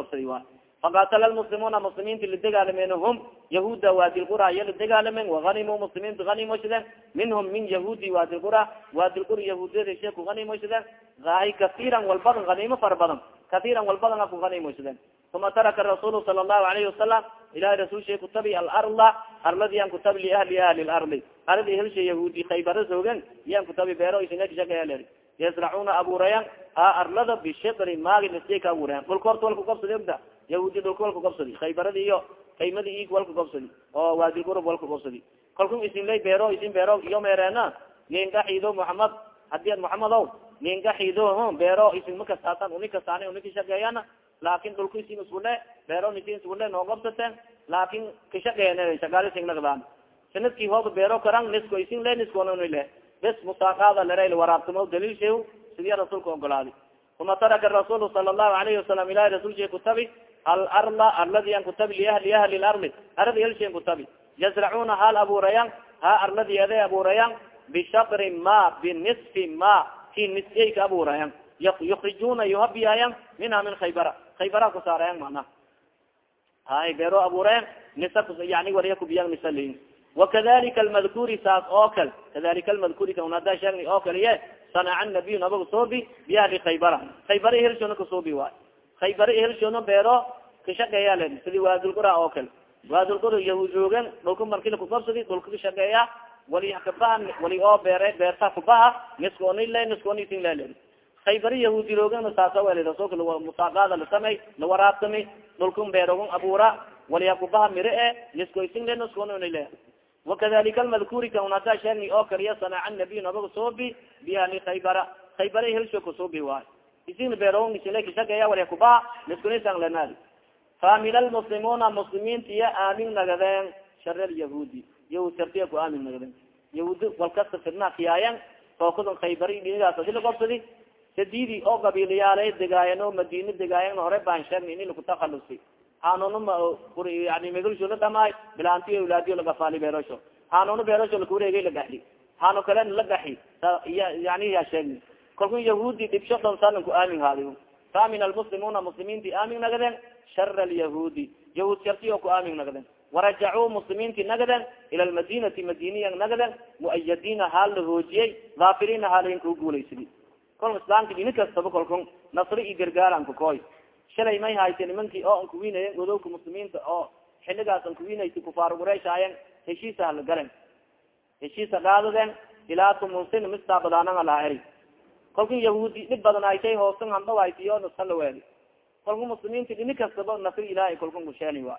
faqatala lmuslimuuna muslimiinti ladegaalamen hum yahuda waadilqura iya ladegaalamen wahanimuu muslimiinta hanimoshden minhum min yahudi waadilqura waadilqura yahuudiyadashe ku hanimoshden ahi kasiiran walbadan hanimo fara badan kasiiran walbadan a ku hanimoshden uma taraka rasuulu sala allahu alayhi wasalam ilahi rasul shay kutabi alarda arladiyan kutabi liahli ahli lardi ardi helsha yahuudi khaybara soogen yan kutabi beero isingakishagayaler yasracuna abuurayan a arlada bishibri maagi nisay ka abuurayan dhulka horta walka gobsadi ogda yahuudi dhulka walka gobsadi khaybaradi iyo kaymadi ig walka gobsadi oo waadi gurub walka gobsadi kalku isinlay beero isin beero iyo meereena ninka xiido muxamed haddii ad muxamed ow ninka xiido beero isin makastaasan uni kastaana uni kashageeyana laakin dhulka isin iskule beero nisin iskule noo gobsateen laakin kashaqeene shagaalisingnagdaan sannadkii hooba beero karan nisko isin le niskonle bes musaaqaada lera waraabtamo daliil shay sidii rasuulka ogolaaday uma taraka rasuulu sala allahu alayhi wasalam ilahi rasulsha kutabi alarda arladi an kutabi liahli ahli lardi aradi elshan kutabi yazracuna hal abuurayan ha arladi ade abuurayan bishakri ma binisfi ma ki nisyay ka abuurayan yukrijuna yuhabiyayan minha min khaybara khaybara kusaarayan mana hay beero abuurayan nisa yani wariya kubiyan nisa lin wakadalika almadkuri saas oo kal kadalika almadkuri kaunada sheegni oo kaliye sanaca nabiy nabaga soobi biahli khaybara khaybara ihelshona kasoobi waay khaybara ihelshona beero kashaqeeya sidi waadulqura oo kale waadulqura yahuud joogen dhulka markila kukabsadi dhulka kashaqeeya wali kabaha wali oo beere beerta kubaha niskooni le niskoonisin lele khaybara yahuudi roogena saasa weli rasulka musaaqaada lasamey lawaraabtami dhulkan beerogon abuura wali hakubaha mire e niskoisin le niskooni le wakadalika almadkuri kaunata sheegni oo kaliya sanaca nabiy nabaga soobi biahli khaybara khaybara helsho kasoobi waay isin kashaqeeya wali hakubaha niskonisan lenaadi famil lmuslimuna muslimiintiya aamin nagadeen shar lyahuudi yahuud shartiya ku aamin nagadeen yahuud walkasta firna kiyaayan tookadan khaybari dhinigaas hila gobsadi sadidi oo qabiilayaala degaayan oo madina degaayan hore baan sheegna ini lakutahalusi hanunuma yani megelsho la dhamaay bilaanti awlaadiyo lagafaali beerosho hanunu beerosho lakuwareegay lagaxi hano kalena lagaxi yani ya sheegni kalku yahuudi dhibsho dhonsalan ku aamin haadi famin almuslimuna muslimiinti aamin nagadeen shar lyahuudi yahuud sharti oo ku aamin nagaden. Warajacuu muslimiinti nagaden ila lmadinati madiniya nagaden muayadiina haal la hoojiyey dhaafiriina haalayn kuu guulaysadi kol islaamka dini kastaba kolkun nasri iyo gargaaran kukoy shalay may hayse nimankii oo an kuwinayen godowka muslimiinta oo xiligaas an kuwinaysa kufaar qurayshaayen heshiisa hala galen heshiisa qaadaden ilaa tumunsin mistaabadaananga laha eri kolkan yahuudi dhib badan haytay hoosan handhawaysiyo nasala weeli kolku muslimiinta dhini kastaba nasri ilahay kolku kusheeni wa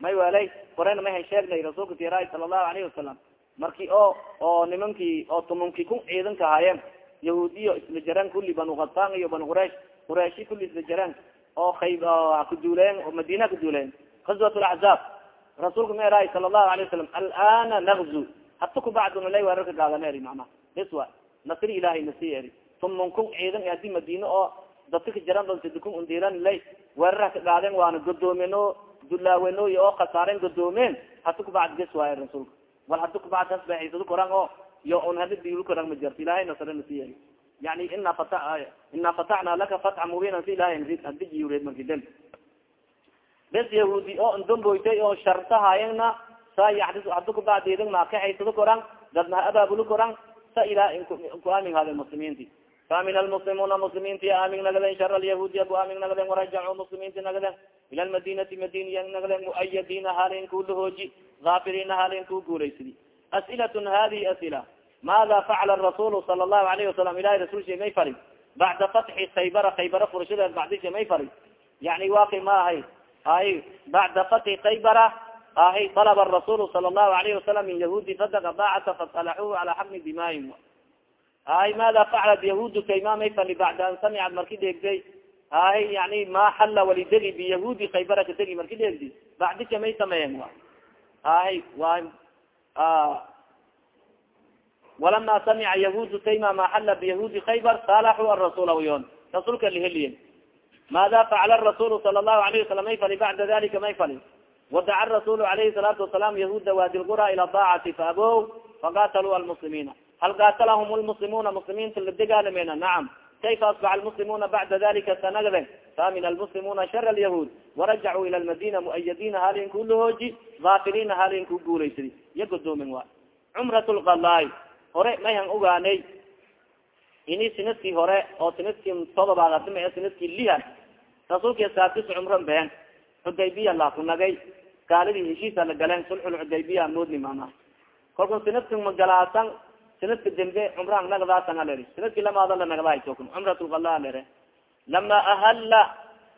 may welay korena may han sheegnay rasuulka tiray sala allahu alayhi wasalam marki o oo nimankii oo tumankii ku ciidanka ahaayeen yahuudiyo isla jaraan kuli banu khataan iyo banu quraish quraishi kuli isla jaraan oo kay kaduuleen oo madina kaduuleen gazwat laxzaab rasuulka ma eraay sala allahu alayه wasalam alana nagzu hata kubacduna lay weerarka gaadana eri macnaha bes wa nasri ilahay nasi eri tumankun ciidan adi madina oo dadka ka jaran sadikun undiran lay weerarha ka gaadeen waana godoomeno dulaawenoy oo khasaaren godoomeen hata kubacd bes waay rasuulka. Wal hada kubacd hasbaxaysado korang oo yo un hada diulu korang ma jarto ilahay nasre nasi eri yani ina fata ina fatacna laka fatxa mubinan si ilahay hadijiyureed marki del bes yahuudi oo ndamboytay oo shartahayana sa yadis hada kubacdeedin maakaxaysado korang dadna ha abaabuli korang sa ila ku aamin hade muslimiinti faamin almuslimuna muslimiinti aamin nagaden shar alyahuudiya ku aamin nagaden warajacu muslimiinti nagaden ila lmadinati madiniya nagaden muayadiina halin kulahooji aafiriina halin ku guulaysidi as'ilatun hadihi asila maada facala rasulu sala allahu alayhi wasalam ilahi rasulsha may fari bacda fatxi khaybara khaybara furashadeed bacdisha may fari yani waki ma ahay ay bacda fatxi khaybara ahay dalaba rasulu sala allahu alayhi wasalam min yahuudi fadaka daacata fasalaxuhu cala xaqni dimaahim ay maada faclat yahuudu kayma may fali bacda an samicad marki dheegday ay yani ma xalla walidegi biyahuudi khaybara kadegi marki dheegdi bacdisha may sameeyen ay wa. Walama samica yahuudu kayma ma xalla biyahuudi khaybar salaxu arasuula yon. Rasuulka laheliyen maada facala rasulu sala allahu alayhi wasalam may fali bacda dalika may fali wadaca rasulu alayhi salaatu wasalam yahuuda wadi ila daacati faabow faqataluu almuslimiina hal qatalahum lmuslimuna muslimiinta la degaalamena nacam kayfa asbaxa almuslimuna bacda dalika sanagde faamina almuslimuna shar alyahuud warajacuu ila lmadina muayadiina halin kulahooji aafiriina halin ku guulaysadi iya godoomen wa cumrat lqalaay hore mayhan ogaanay ini sinadkii hore oo sinadkii todobaad adima sinadkii liha rasuulka saakis cumran been xudaybiya laakunagay gaaladii heshiisa la galeen sulxulxudaybiya moodni mana kolku sinadka magalaasan sinadka dembe cumrahan nagdaasan aleri sinadkii lamaada la nagdahaysokun cumrat lqala lere lama ahala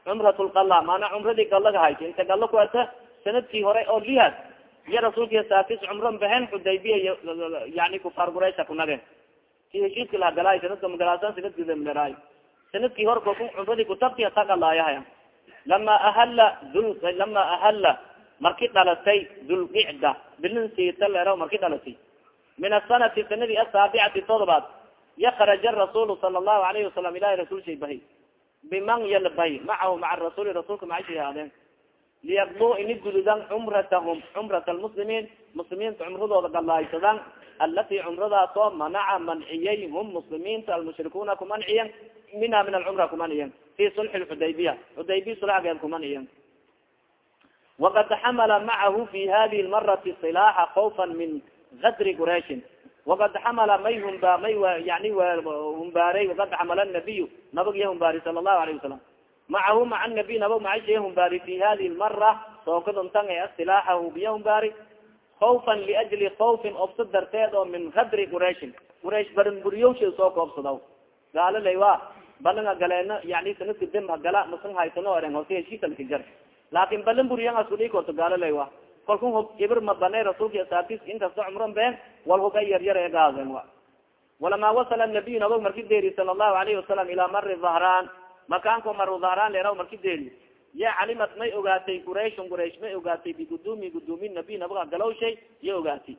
cumrat lqala maana cumradii galaga haysa inta galo kuata sannadkii hore oo lihaas iyo rasuulka saakis cumran behen xudaybiya yani kufaar quraysha kunage ki heshiiska lahagalaay sanadka magalaasan sinadkii demleraay sannadkii hore kolku cumradii kutabti tagalaayahay lama ahala lama ahala marki dhalatay dulqicda bilin siita leero marki dhalatay min asanati sanadi asaabicati todobaad yakraja rasuul sala allahu alayhi wasalam ilahi rasul shaybahi biman yalbay macahu maca rasuuli rasuulka macashi haadeen liyaqduu ini gududan cumratahum cumrat lmuslimiin muslimiinta cumradooda dhalaaysadan alati cumradaasoo manaca manciyay hum muslimiinta almushrikuuna kumanciyan minha min alcumra kumanciyan fi sulxi lxudaybiya xudaybiya sulxageed kumanciyan waqad xamala macahu fi hadihi lmarati silaaxa kawfan min gadri quraishin وقad xamla may humba may yani humbaaray وقad xamala nabiy nabag iya humbaari sala الlahu alayه wasalam macahu maca nabiy nabag macashiya humbaari fi hadihi lmara sookaduntan e silaaxahu biya humbaari خوفa liajli خوفin obsa darteed oo min gadri quraishin quraish barinburiyowsha soo koobsadaw gaalo lay wa balanga galeeno yani sanadka dem hagala masan haysano oren hoose heshiisalka jar laakin balin buriyan asudhii korto gaalo lay wa kalku hog ibir mabane rasuulka asaatis inkasta cumran been wal hoga yaryar ee gaaden wa walama wasala nabiy nabag marki deeri sala allahu alayhi wasalam ilaa mari dhahraan makaanko maru dhahraan leeraw marki deeri. Ya calimat may ogaatay qurayshun quraysh may ogaatay bigudumi gudumi nabiy nabaga galowshay ya ogaatay.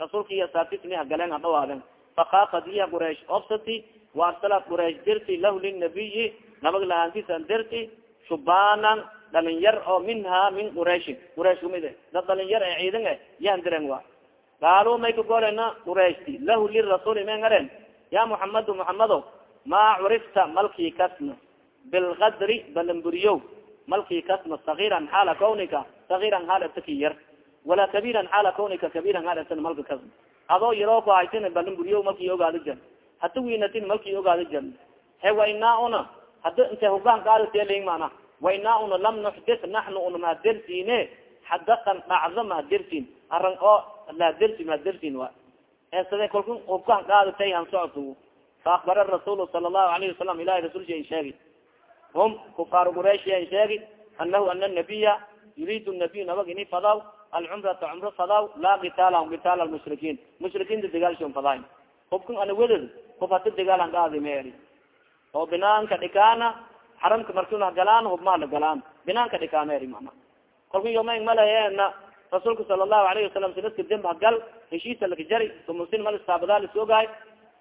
Rasuulka iyo asaatis mi hagaleen hadhawaaden fakaafad iya quraysh obsati waarsalat quraysh dirti lahu linabiyi nabag lahaantisan dirti shubaanan dhalin yar oo minha min quraishi quraish kumid dad dhalin yar ee ciidan e. Yan diren wa. Gaalu may kagolena quraishti lahu lirasuli men aren ya muxamadu muxamado maa curifta malkii kasna bilgadri balamburiyo malkii kasna sagiran xaala kaunika sagiran haal etaki yar. Wala kabiran xaala kaunika kabiran haal malka kasna adoo yaroo ku haytin balamburiyo malkii ogaada jar hata winatin malkii ogaada jar he una? Hada inte hubaan gaadateling mana wainaa una lam nuxdis naxnu una madersiine xadakan dhacdo madersin aran oo ladersi madersin wa esade kalku hubkaan qaadatay han socodku faakbara rasuul sala allahu alayhi wasalam ilahi rasulsha sheegi hum kufaar qurayshyan sheegi anahu ana nabiya yurid nabiy nabag ini fadaw alcumrata cumro fadaw laa kitaalahum kitaal almushrikiin mushrikiinta dagaalshon fadaay hubkan ana wedad hub hata gaadi meeri oo binaanka dhikaana xaramka markuna galaan hubmaha la galaan. Binaanka dhikaa meeri mana kalku yoma malayeena rasuulka sala allahu alayhi wasalam sanadka demb hagal heshiisa lakajari umusin mal istaabadaal isogaay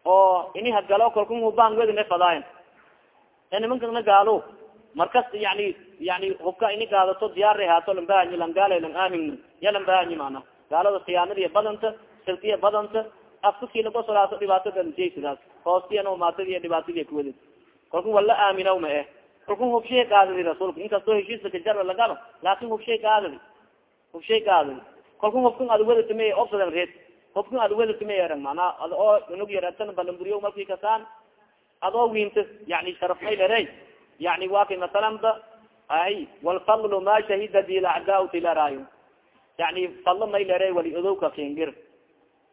oo ini hagalo kalku hubaan wedine fadaayan nimankana gaalo markas yani yani hubka ini gaadato diyaar haato lambahanyi langaala lang aamin ya lambahanyi mana gaalada khiyaanadiya badanta shirkiya badanta afkakilagosolaaso dhibaato danjey sidaas hoostiyan maatadiiy dhibaatadiya kuwadi kalku wala aaminaw ma eh kalku hubshay gaadadi rasuulka. Inkastoo heshiiska kajar lagalo laakin hubshay gaadadi hubshay gaadadi kalku hubkan ad wedatime obsadan reed. Hubkan ad wedatime erang manaa ad oo unug yaratan balamburiyo marki kasaan adoo winta yani sharafmay lere yani wa kay masalan ay walfadlu ma shahida bilacdaa tilaraayo yani fadlo may lere wali odowka kingir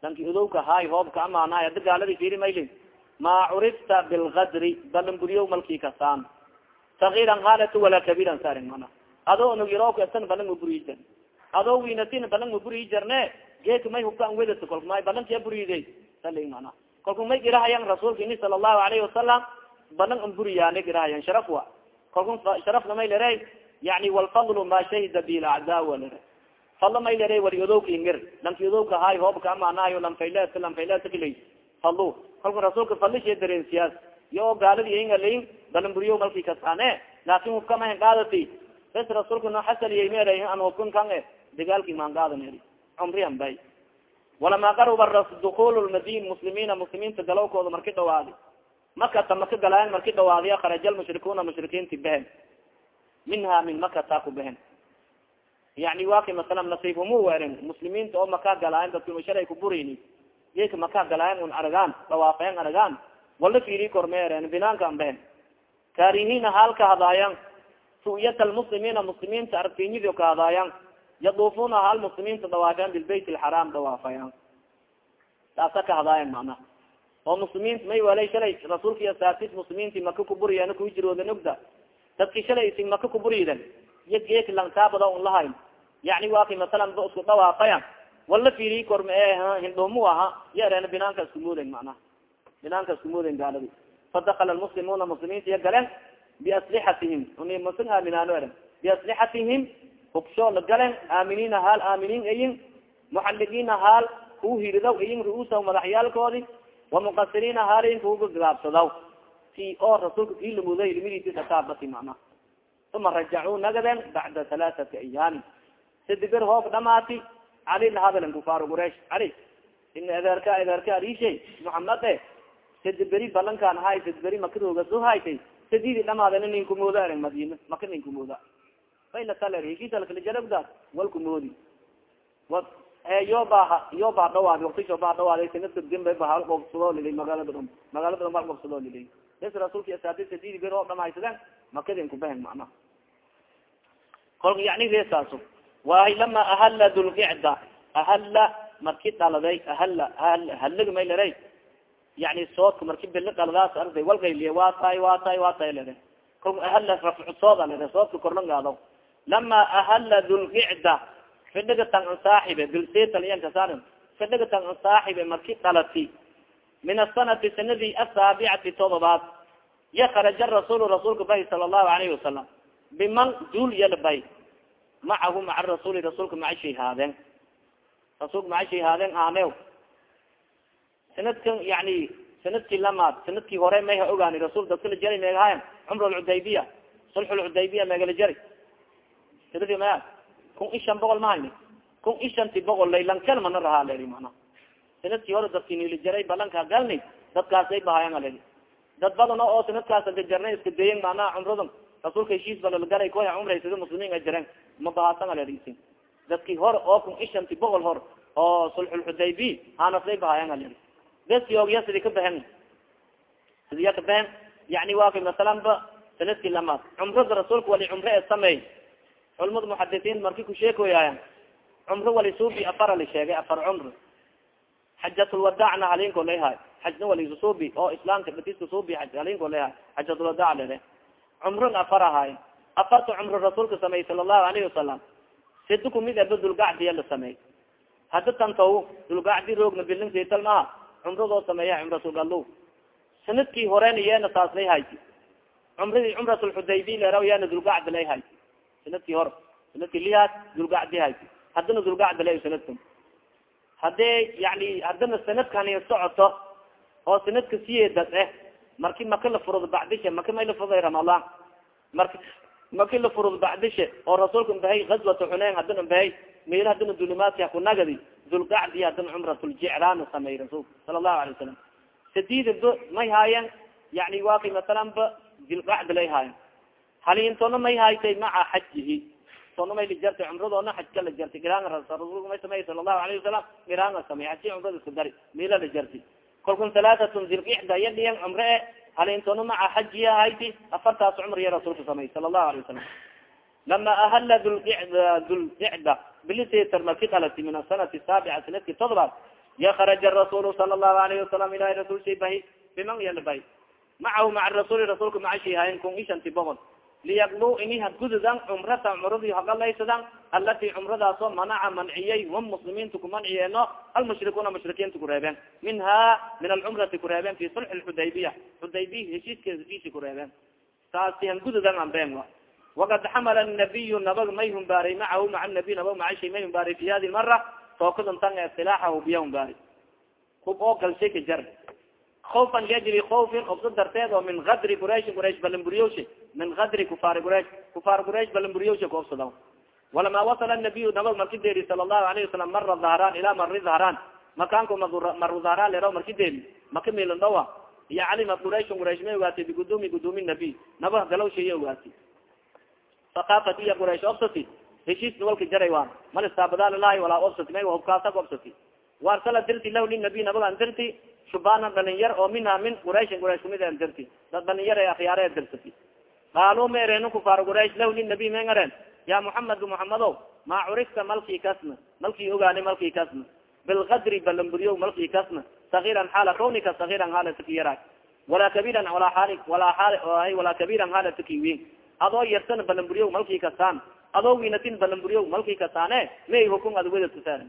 danki odowka hay hoobka amaanahay ada gaaladi firi mayli ma curifta bilgadri balamburiyo malki kasaan sagiran haalat wala kabiran sarin mana. Adoo unug yarookasan balang maburiijan adoo winatin balang maburiyi jarne geeka may hubka an wedata kolka may balankia buriiday sali mana. Kalku may girahayan rasuulka sala allahu alayhi wasalam balan an buriyaane girahayan sharaf wa. Kalku sharafna may lere yani walfadlu ma shahida bilacdaa wa lere fadlo may lere wali odowka ingir. Lanki odowka hay hoobka amaanahayo lanfaylet lanfayletkilay fadlu. Kalku rasuulka fadlishe dareensiyaas yo gaaladi ingalayn balanburiyo malki kasaane laakin hubka mahan qaadati. Bes rasuulka no xasaliye mer an hubkan kan e dagaalki maan qaadan cumrian bay. Walama qaruba dukul lmadin muslimiina muslimiinta galowkooda marki dhawaadi. Makata maka galaayan marki dhawaadiya kharaja lmushrikuuna mushrikiinti behen. Minha min makata ku behen. Yani waki masalan nasiibhumu werin muslimiinta oo maka galaayan dadka shalay kuburini yeka maka galaayan un aragaan dhawaafayan aragaan. Wala firi kormeeren binaanka an behen kaarihina halka hadaayan su'yat lmuslimiina muslimiinta aragtinyidio ka hadaayan yadufuna hal muslimiinta dhawaafayan bilbayt lxaraam dhawaafayan taasa ka hadaayan mana oo muslimiinta may walay shalay rasuulka iyo saatis muslimiinti maka kuburiyan ku jirooda nogda dadki shalay isig maka kuburiden iyo geek langtaabada un lahayn. Yani waki masalan ba isku dhawaafayan wala firi korme hindhoomu aha. Ya ereen binaanka isku mooden mana binaanka isku mooden gaaladi fadakala lmuslimuuna muslimiinta iya galen biaslixatihim uni masan aaminaano eren biaslixatihim hubsho la galen aaminiina haal aaminiin ayin muxaligiina haal kuu hiridaw ayin ru'uusaw madaxyaalkoodi wamuqasiriina haalayin kuuga gaabsadaw ti oo rasuulka kii lamuday ilmidiisi dhataabati macna uma rajacuu nagaden bacda halaaثati ayaami sidigir hoob dhamaati cali lahadalan kufaar quraish cali in edeerka edeerka arishay muxamad e sadi beri balankaan hay sadi beri makadooga soo haytay sadidi dhamaadana nin kumooda ereng madina maka nin kumooda faylasalkiisalkalajaragdaas wal kumoodi yo ba yo baa dhawaad waktisho baa dhawaad sanadka dimbe ba hal qobsadoo lilay magaalada dhum magaalada dhum hal qobsadoo lilay bes rasuulka asaadi sadidi beri oo dhamaysadeen makadin kubehen macna kolka yani reesaaso waay lama ahala dulqicda ahala marki dhaladay ahala halaga may leray yani soodka marki bili dhaladaas arday waa tahay waa tahay lere kolka ahala rafcu sooda lere soodka korlan gaado lama ahala dulqicda fidhiga tan an saaxibe bilsetaliyankasan fidhiga tan an saaxibe marki dhalati min asanati sanadii asaabicati todobaad ya kharaja rasuul rasuulka bahi sala allahu alayhi wasalam biman duul yala macahu maca rasuuli rasuulka maca shay haadeen rasuulka maca shay haadeen aanew sanadkan yani sannadkii lamaad sannadkii hore may ogaani rasul dadka la jari megahayan cumra alcudaybiya sulx lcudaybiya megala jari. Sanadki maya kun i shan boqol mahayni kun i shanti boqol laylankel mana rahaa leri mana sannadkii hore dadki nila jaray balanka galni dadkaasay bahayan aledi dad badan oo sanadkaas jarna iska dayen manaa cumradan rasuulka heshiis balalgaray koya cumraysada muslimiin a jaren ma bahaasan alerisi dadki hor oo kun i shanti boqol hor oo sulxulxudaybi hanasay bahayan aleri besyoogya sidi ka behen sidiya ka behen yani waa kay masalan ba lamaad. Cumrada rasuulka wali cumre ee sameey culamada muxadisiin marki kusheekoyaayan cumro wali suubi afara la sheegay afar cumr xajatulwadacna halinko lehay xajna wali suubi oo islaamka batiska suubi halinko lehay xajatulwadac lele cumrun afar ahaayen afarta cumro rasuulka sameeyey sala allahu alayhi wasalam sidi kumid aba dulgacdiya la sameey hada tantaw dulgacdi roogna bilinsaytal maha cumradoo sameeya cumratulgalo sannadkii horena yeena taas lay hayti cumradii cumratulxudaybi leeraw yeena dulgacdi lay hayti sannadkii hor sannadkii lihaad dulgacdi hayti haddana dulgacdi lay sanadkan hadee yani haddana sanadkani socoto oo sanadka siyeedad eh marki maka la furud bacdishe maka may la furuday ramadan marka maki la furud bacdishe oo rasuulka bahay gazwata xuneyn hadana bahay meel hadana dulimaadka kunagadi dulqacdi hadana cumratljicraan sameey rasuulka sala allahu alay wasalam sadidaba may haayeen yani waki masalan ba dilqacdi lay haayen haliintona may haytay maca xajihi tona may lajartay cumradoona xajka la jartay. Iraan rasulka may samey sala allahu alayhi wasalam iraan samey aji cumrada isku dari meela la jartay. Kalkun halaatatun dilqicda iya dhiyan cumre e halintona maca xajiya hayti afartaas cumr iya rasuulka samey sala allahu alayh wasalam lama ahala dulqicda bilisetar marki dalati min asanati saabica sanadki todobaad yakaraja rasulu sala allahu alayhi wasalam ilahi rasul shay bahi biman yala bahi macahu maca rasuli rasuulka maca shihayen kun ishanti boqol liyaglu ini hadgududan cumrata cumradii hagalaysadan alati cumradaasoo manaca manciyay hum muslimiinta kumanciyeeno almushrikuuna mushrikiinta kureebeen minha min alcumrati kureebeen fi sulxi xudaybiya xudaybiya heshiiskeeda fiisi kureebeen taasi hangududan ambeen a wakad xamala nabiyu nabag may humbaaray macahu maca nabiy nabag macashay may humbaaray fi hadi lmara tookadun tan ee silaaxahu biya humbaari hub oo galshay ka jar ofan liajli ofin ofso darteed oo min adri quraish quraish balamburiyoshe min adri kufaar quraish kufaar quraish balamburiyoshe kaofsada walama wasala nabiyu nabag marki deeri sala allahu alayhi wasalam mara dhahran ilaa mari dhahran makaanku maru dhahran leraw marki deeri maka milan iyo calimat quraish quraish may ogaatay bigudumi gudumi nabiy nabag galawshaya ogaatay sakaafat iya quraish obsati heshiiska walka jaray waan mal istaabadaalalahi walaa obsati may hubkaasa obsati waarsala dirti lah linabiy nabagan dirti shubana dhalinyar oo minha min quraish quraish kumid dirti dad dhalinyar e akhyaare dirsati qaalu ma ereen kufaar quraish lah linabiy ma ngaren ya muxamed muxamadow maa curifta malkii kasna malkii ogaani malkii kasna bilkadri balamburiyo malkii kasna sagiran xaala kawnika sagiran haala taki yara walaa kabiran walaa xaali walaa xaal walaa kabiran haala taki win adoo yartana balamburiyo malkii kastaan adoo winatin balamburiyo malkii kastaane may hukun ad weda tusaa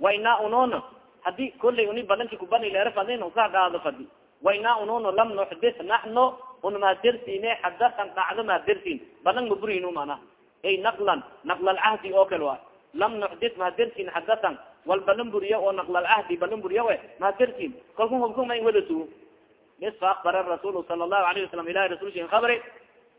wainaa unoona haddii uni balanki kubani leera fadin ka gaado fadi wainaa unono lam nuxdis naxno un maadersine xadasan dhacdo maadersin balan maburinu mana ay naqlan naqlalcahdi oo kale wa lam nuxdis maadersin xadasan wal balan buriya oo naqlalcahdi balan buriya we maadersin kalku hubku ma wada sugo bis faakbara rasul sala allahu alayhi wasalam ilahi rasulshi an kabri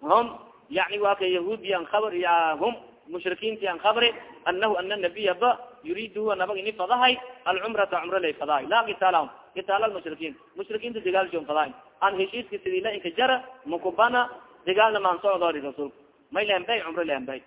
hum yani waa ka yahuudi an kabr ya hum mushrikiinti an kabri anahu ana nabiya ba yurid huwa nabag ini fadahay alcumrata cumra lay fadahay la kitaalahum kitaal almushrikiin mushrikiinta dagaalshon fadahay an heshiiska sidila inka jara makubana dagaalna maan socdoori rasuulka may lehembay cumro lehembay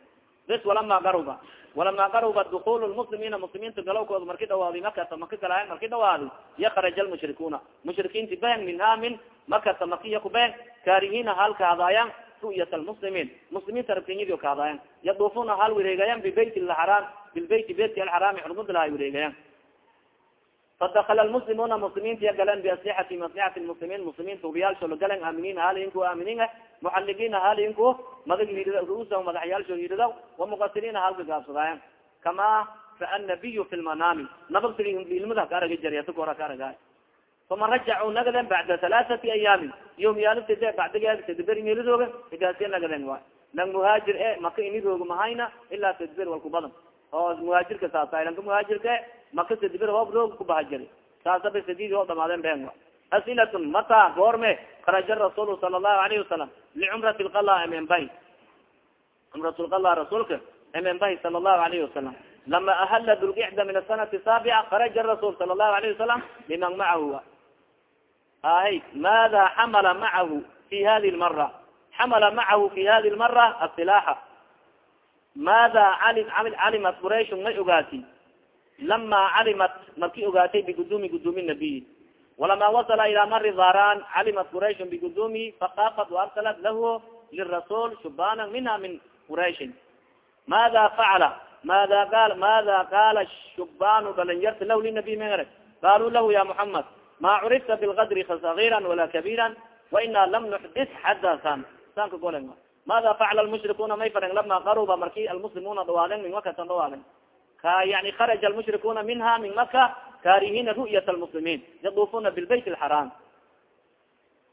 bes walama garuba walama garuba dukul lmuslimiina muslimiinta galowkooda marki dhawaadi makata maka galaayan marki dhawaadi yakraja almushrikuuna mushrikiinti behen minha min makata makiya kubehen kaarihina halka hadaayan ru'yat lmuslimiin muslimiinta rabkenyadi kaadaayan yadufuna hal wareegayan bibayt lxaraam bilbayt beyti alxaraami xurmudlaha wareegayan fadakala lmuslimuuna muslimiinta ya galeen biaslixati maslixati lmuslimiin muslimiinta ubiyaalshoola galen aaminiin haalinku aaminiin ah muxaligiina haalinku madag hidida ruusa madaxyaalsho hidida wamuqasiriina halka gaabsadaayan kama ra'a nabiyu fi lmanami nabag siri ilmada ka aragi jariya tukora ka araga uma rajacuu nagaden bacda halaaثati ayaamin yom yaalside bacdigeed tadber meelidooga igaasiya nagaden wa lang muhaajir e maka inidooga mahayna ilaa tadber walku badan oo muhaajirka saasa lanka muhaajirka maka tadber hoob roog kubaha jiri saasaba sadidi oo dhamaadeen been wa asilatun mata goorme karaja rasuul sala allahu alayhi wasalam licumrati lqala emenbahi cumrat lqala rasuulka emenbahi sala allahu alayhi wasalam lama ahala dulqicda min asanati saabica karaja rasul sala allahu alayhi wasalam liman macahu ahy mada xamala macahu fi hadi lmara xamala macahu fi hadi lmara asilaaxa mada calimat quraish may ogaati lama calimat marki ogaatay bigudumi gudumi nabiyi walama wasala ila mari dharan calimat quraish bigudumi fakaafat waarsalat lahu lirasul shubana minha min quraishin mada facala mada al mada qaala shubanu dhalinyarta lah linabiy mengare qaaluu lahu ya muxamed ma curifta bilgadri sagiira wala kabira waina lam nuxdis xadasan sanka golen maada facala lmushrikuuna may faren lama qaruba marki almuslimuuna dhawaaden min makatan dhawaaden ka yani kharaja almushrikuuna minha min maka kaarihina ru'yat lmuslimiin yadufuna bilbayt alxaram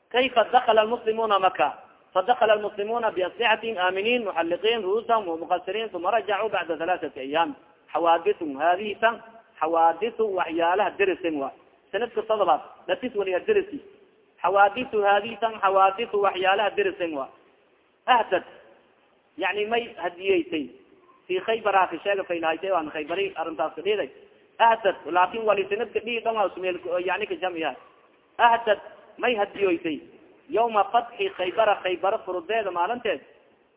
kayfa dakala lmuslimuna maka fadakla lmuslimuna biasixatihim aaminiin muxaliqiin ruusahum wamukasiriin uma rajacuu bacda halaaثati ayaam xawaadiu hadihi tan xawaadiu waxyaalaha derisin wa sanadka todobaad latis waliga derisi xawaadiu hadihi tan xawaadiu waxyaalaha derisin wa ahdad yani may hadiyeysay. Fi khaybara ka sheega faylahaytay an khaybari arintaas ka dhiiday. Ahdad laakin wali sanadka dhii dhon smeel yani ka jamciha ahdad may hadiyoysay yawma fatxi khaybara khaybara furudeeda maalinteed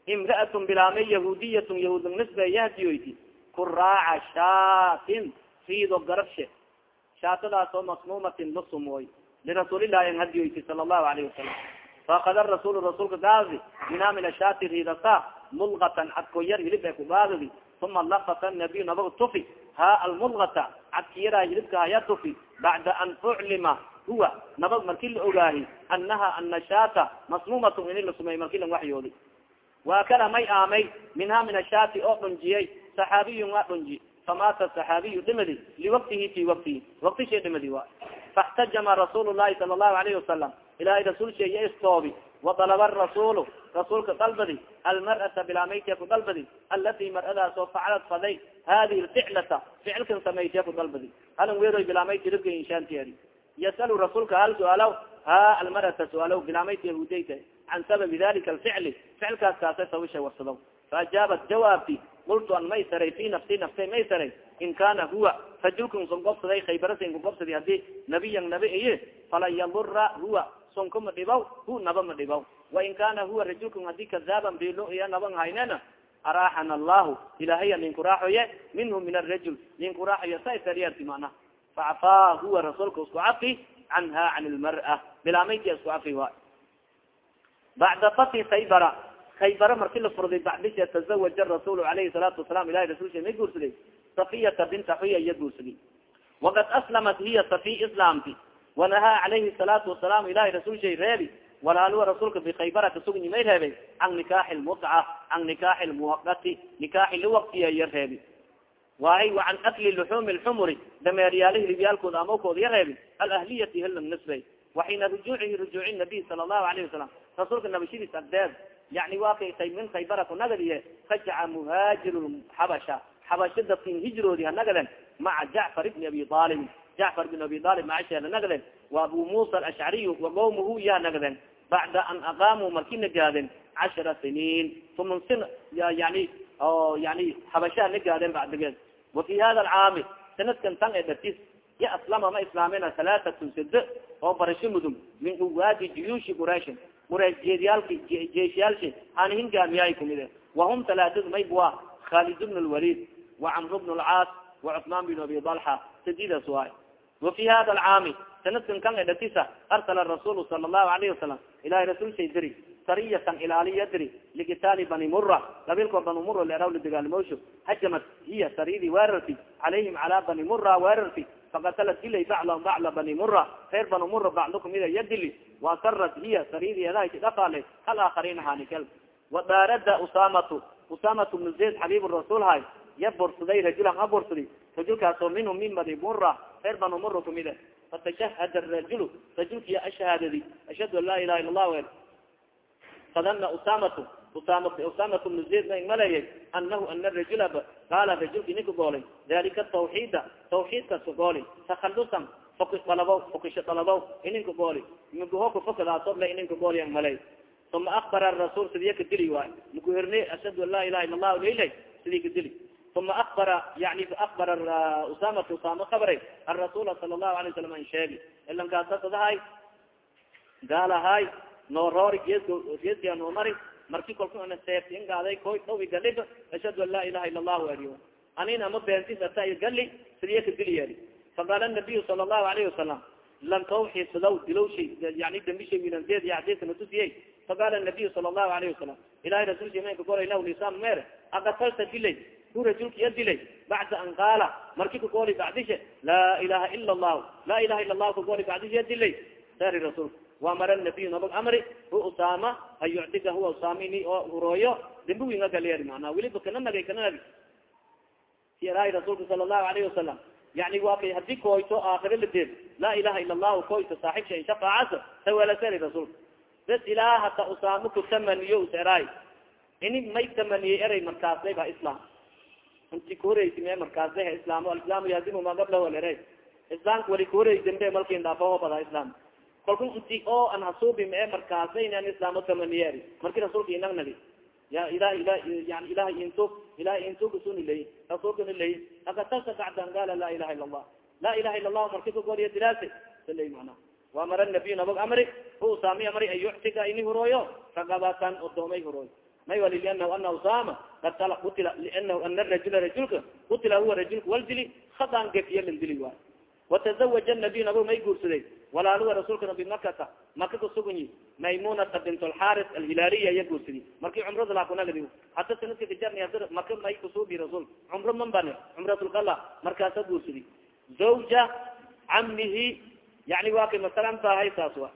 imra'atun bilaamay yahudiyatun yahuudn nisbe yahdiyoyti kuraaca shaatin fiido garabshe shaatadaas oo masmuumatin lasumooy lirasuulillahi an hadiyoyti sala allahu alayhi wasalam faakada rasul rasuulka gaadi minha min ashaati ridasa mulgatan cadko yar hilib e kugaadadi uma lafata nabiy nabag tufi. Ha almulgata cadkiyara hilibka haya tufi. Bacda an uclima huwa nabag marki la ogaahi anaha anashaata masmuumat ini la sumey marki lang waxyoodi waa kala may aamay minha min ashaati oo dhunjiyay saxaabiyun waa dhunji famata saxaabiyu dhimadi liwaktihi fi waktihi wakti shay dhimadi wa faxtajama rasuul llahi sala allahu alayhi wasalam ilahay rasul sheeye istoobi wadalaba rasulu rasuulka dalbadi almar'ata bilamaytiya ku dalbadi alati mar'adaas oo facalad faday hadihi lficlata ficilkan samaytiya ku dalbadi halan weeroy bilaamayti ribka inshaantiedi yasalu rasuulka hal suaalaw ha almar'ata suaalaw bilaamayti yahudeyta can sababi dalika alficli ficilkaas kaasa sawasha warsadaw faajaabat jawaabti qultu an maysaray fi nafsi naftay maysaray. In kana huwa rajulkan son gobsaday khaybarasan ku gobsadi haddii nabiyan nabi iye falan yadura huwa sonka ma dhibaw hu naba ma dhibaw. Wain kana huwa rajulkan haddii kadaaban bilo iya naban haynena araaxana allahu ilahaya ninkuraaxoye minhu min arajul ninkuraaxoye saisariyarti mana facafaa huwa rasuulka isku cafi canha can lmar'a bilaamayti isku cafi wa bacda fati khaybara khaybara marki la furday bacdisha tazawaja rasuul alayhi salaatu wasalam ilahi rasulsha may guursaday. Safiyata binta xuya iya guursaday. Waqad aslamat hiya safi islaamti wanahaa calayhi salaatu wasalaam ilahi rasulshay reebi walaalua rasuulka bikhaybara kasugni may reebay can nikaaxi lmutca can nikaaxi lmuwaqati nikaaxi liwaktiya iya reebi waay wa can luxuumi lxumuri dameeryaala hilibyaalkooda amakooda ya reebi alahliyati hilan nisbay. Waxiina rujuucihi rujuuci nabiy sala allahu alayhi wasalam rasuulka nabashadiis agdeed yani waa kay min khaybara kunagadiye rajaca muhaajiru xabasha xabasho dadkin hijroodi hanagaden maca jacfar ibni abi aalib jacfar bin abi aalib macasheeda nagden wa abu musa alashcariy wa qawmuhu yaa nagden bacda an aqaamuu marki nagaaden cashara siniin tuman sin yani yani habashaa nagaaden bacdigeed wa fi hada alcaami sanadkan tan ee datis ya aslama ma islaamena halaatatun side oo barasho mudum min uwaadi juyuushi qurayshin quraysh jeedyaalki jeeshiyaalshi aan hingaamiyaay kumide wahum talaatadu maybua khalid bn lwalid wa camr bn lcaas wa cusmaan bin abi dalxa sadidaas waay wa fi hada alcaami sanadkan kan edhatisa arsala rasulu sala allahu alayhi wasalam ilahay rasul shay diri sariyatan ilaaliya diri likitaali bani mura qabiilkoo bani mura leeraw ladagaalimoosho hajamat hiya sariyadii weerarti calayhim calaa bani mura weerarti fakatalat dilay baclahum bacla bani mura reer bani mura bacdo kumida ya dili waasarat hiya sariyadii edahayti dhafaale hal aakariin hanikel wadaarada usamatu usamatu bnu zayd xabiib rasuul hay ya borsaday rajulan a borsadi rajulkaasoo minhum min bani mura reer bani mura kumide fatashahada rajulu rajulkiya ashahaadadi ashhadu an laa ilaha illa allah wel fadana usamatu usama usamatu bnu zayd ma maleeyay anahu ana rajula qaala rajulki ninka goolay. Dalika tawxiida tawxiidkaska gooli takhalusan foki dalabo fokisho dalabo ininka gooli miguhoka fokadaasoble ininka gooli ang uma akbara rasul sidiya ka dili waay. Makuherne ashhadu an laa ilaha illa allah lailay sidii ka dili uma akbara yani faakbara usamat usama kabray arasula sala allahu alay salam an sheegi. Ilankaasasadahay gaalahay noo roori geeska geeska marki kolka ana seefti ingaaday koy dhawi galib ashhadu an laa ilaha illa allahu ariyo anin ama beentis ata gali sidiya ka dili yeeli? Faqaala nabiyu sala allahu alayhi wasalam lan tawxiisadaw dilowshay yani dambishay wilandeed iyo xadiiska natusiyey faqaala nabiyu sala allahu alayhi wasalam ilahay rasulka imanka goray lah lisaan mere akatalta dilay hu rajulka ya dilay bacda an qaala. Marki kagooli bacdishe laa ilaha ila allahu laa ilaha ila allahu kagooli bacdishe ya dilay. Sari rasulka waamara nabiy nabag amri hu usama an yuctika huwa usamini oo hurooyo dembi winga galeeri mana weliba kana nagay kana nagi siaraay rasuulka sala allahu alayhi wasalam yani waa kay haddii koyto aakira ladeed laa ilaha ila allahu koyto saaxib shay shafaacasa tawelasari rasuulka bes ilaa hata usaama ku tamaniyo useraay ini may tamaniyey eray markaasay ba islam inti kuhoreysi me markaasay islaam alislaamu yaadimu ma gabla ere islaamka wali kuhorey dambe malkin dhaafao bada islam kalku inti oo an hasuubi mee markaasay inan islaamo tamaniye eri marki rasuulka inag nagi ya ilah ilah yani ilaha intug ilaha intugasun ilay rasuulkan ilay akatasa bacdan gala laa ilaha ila allah laa ilaha ila allah marki kagoriya diraase salay mana waamara nabiy nabag amri hu usaami amri an yuctika ini hurooyo? Ragabatan odoomay hurooyo. May wali lianahu ana usama kad tala kutila ana rajula rajulka kutila huwa rajulka waldili hadan gefiya landili waay. Watazawaja nabiy nabag may guursaday walaaluwa rasuulka nabi makata maka kasugunyi maymunata bint alxaris alhilaaliya iya guursadi marki cumrada lakunagadi hata sanadka kajarni hada maka may kusuubi rasuul. Cumro man bane cumratulkala markaasa guursadi zawja camihi yani waa kay masalan bahay saas wa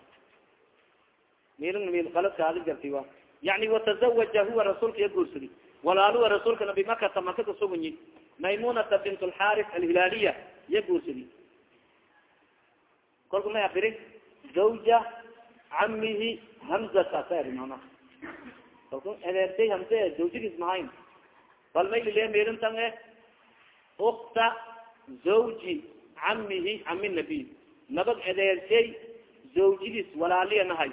mil mil kaladkaadi jarti wa yani watazawaja huwa rasuulka iya guursadi walaaluwa rasuulka nabi makata maka kasugunyi maymunata bint alxaris alhilaaliya iya guursadi kolka may afiri zawja camihi hamzata sari mana kalku edeertay hamse zawjadiis mahayn bal may lile mirintan e ukta zawji camihi cami nabiy nabag edeershay zawjadiis walaaliya nahay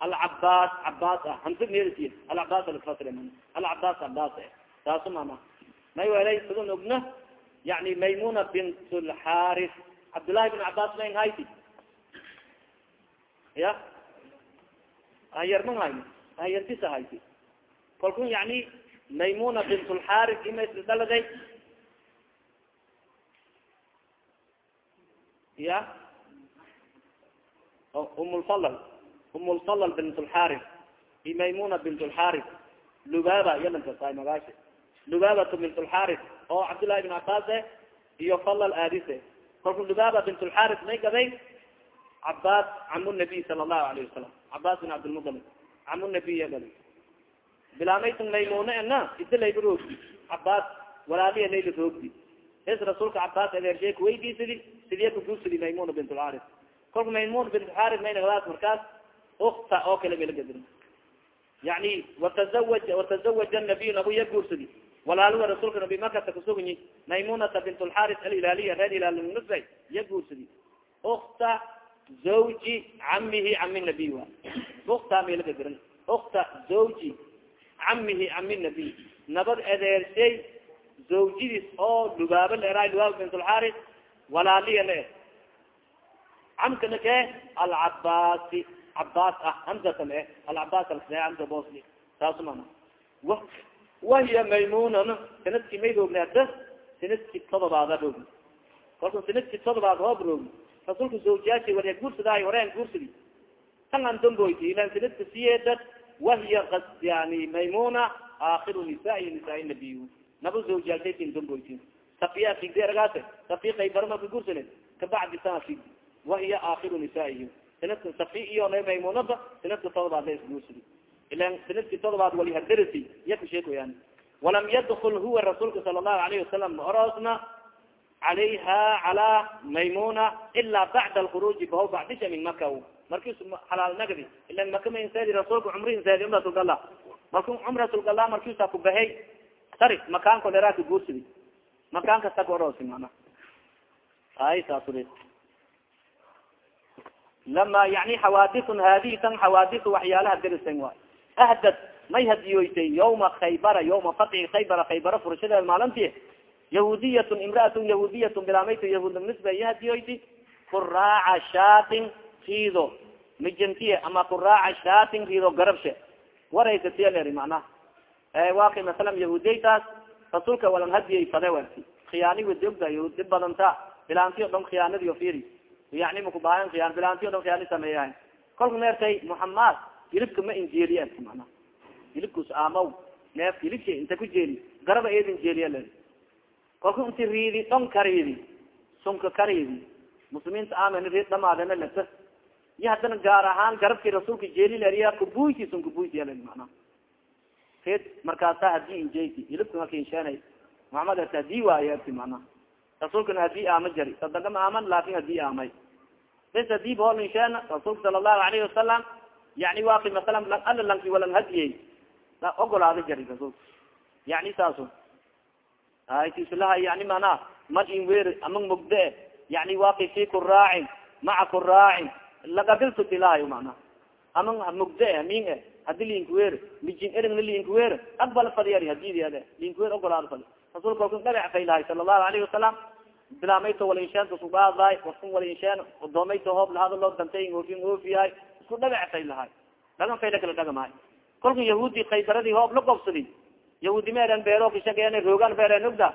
alcabaas cabaas ah. Hamse mersi alcabaas alfasre alcabaas cabaas e taasu mama may welay sidon ogna yani maymuna bint lxaris cabdillaahi bin cabas man haydi ya? Ayar man hayni ayartisa hayti kalkun yani maymuna bint lxari ima dhaladay ya? Oh, umlfalal umlfalal bint lxari i maymuna bint lxari lubaba yalankasaay magaashe lubabatu bint lxari oo oh, cabdullahi bin cabas eh? iyo falal aadise kalku lubaba bint lxaris may gaday cabas camu nabiy sala allahu alayhi wasalam cabas bin cabdilmutalib camu nabiya gaday. Bilaamaytan maymuna ena ida layba roogdi. Cabas walaaliya layla roogdi. Es rasuulka cabas adeershay kuweydiisidi sidiya kuguusidi maymuna bint lxaris kalku maymuna bint lxaris may nagdaas markaas ukta oo kale bala gadin yani watazawaja watazawaja nabiy nabuya guursadi walaaluwa rasuulka nabi makata kusugnyi maymunata bint lxaris alilaaliya reer ilaalnusba iya guursadi ukta zawji camihi cami nabiy wa ukta melaka garan. Ukta zawji camihi cami nabiy nabad edeershay zawjadiis oo lubaaba leeraay lubaaba bint lxaris walaaliya le camkana ke alcabaasi cabaas ah hamzata me alcabaas hamza bosli taasu mama wahiya maymunana sanadki may roogni ada sanadki todobaada roogni kalku sanadki todobaad hoob roogni rasuulka zawjiyaashi warya guursadaay horean guursadi tan an damboyti ilan sanadka siyeedad wahiya yani maymuna aakiru nisaai nisaai nabiy naba zawjiyaalsaytin damboyti safiya figdi ergaase safi kaybarma ka guursane kabacdi sana figdi wahiya aakiru nisaaihi sanadka safi iyo na maymunaba sanadka todobaad la isguursadi ilan sanadki todobaad wali hadarasi iya kusheekoyaan walam yadkul huwa rasuulka sala allahu alayhi wasalam maoroosna calayha calaa maymuna ila bacda alkhuruuji baho bacdisha min maka markis xalaal nagdi ilan maka ma inseedi rasuulka cumri inseedi cumratulgala marku cumratulgala markiisa ku bahay sari makaanko dheraa ka guursidi makaanka sa oroosi mana ay saasuri lama yani xawaadiun haadihi tan xawaadi waxyaalaha derisan waay ahdad may hadiyoytay yawma khaybara yawma fatxi khaybara khaybara furashadeed maalinti yahuudiyatun imraatun yahuudiyatun bilaamayto yahuudnisba iya hadiyoyti kuraaca shaatin riido mijantiye ama kuraaca shaatin riido garabshe waraysatiyaleri macnaha waa kay masalan yahuudiytaas rasuulka walan hadiyay fade khiyaani wadiogda yahuudi badanta bilaantiyo dhon khiyaanadiyo firi yani makubaahan khiyaan bilaantiyo dhon khiyaani sameeyahay kolka meertay muxamad hilibka ma injeeliya mana hilibkus amaw neef hilibka inta ku jeeli garaba eed injeeliya le kolka inti riidi dhon kariidi sunka kariidi muslimiinta amen riid dhamaadena lata iyo haddana gaar ahaan garabkii rasuulka jeelilariya kubuytisun kubuytiya mana ed markaasa haddii injeti hilibka marka insheena muhamed haddii waayo ati mana rasuulkana haddii aama jari sadaga ma aaman laakin haddii aamay. Bes haddii bool insheena rasuulka sala allahu alayhi wasalam yani waki masalan lang ala lanki walang hadiyey. Ogolaada jari yani saaso aytislaha yani mana mal in wer amang mugde yani waki fi kuraacin maca kuraacin lagabiltu tilahayo mana amang mugde min e hadi linkuwer mijin erigna linkuwer aqbal fadiyar hadidade linkuwer ogolaada fadi rasuulka kalku dhagac faylahay sala allahu alayhi wasalam bilaamayto walinsheenta subaadaay waskun walinshean odoomayto hoob lahado loo dantay oofin oofiyahay isku dhagac faylahay dhagan fayla kala dhagamahay kolka yahuudi khaybaradii hoob la gobsadi yahuudi meeran beero kishageen roogan beeren ogda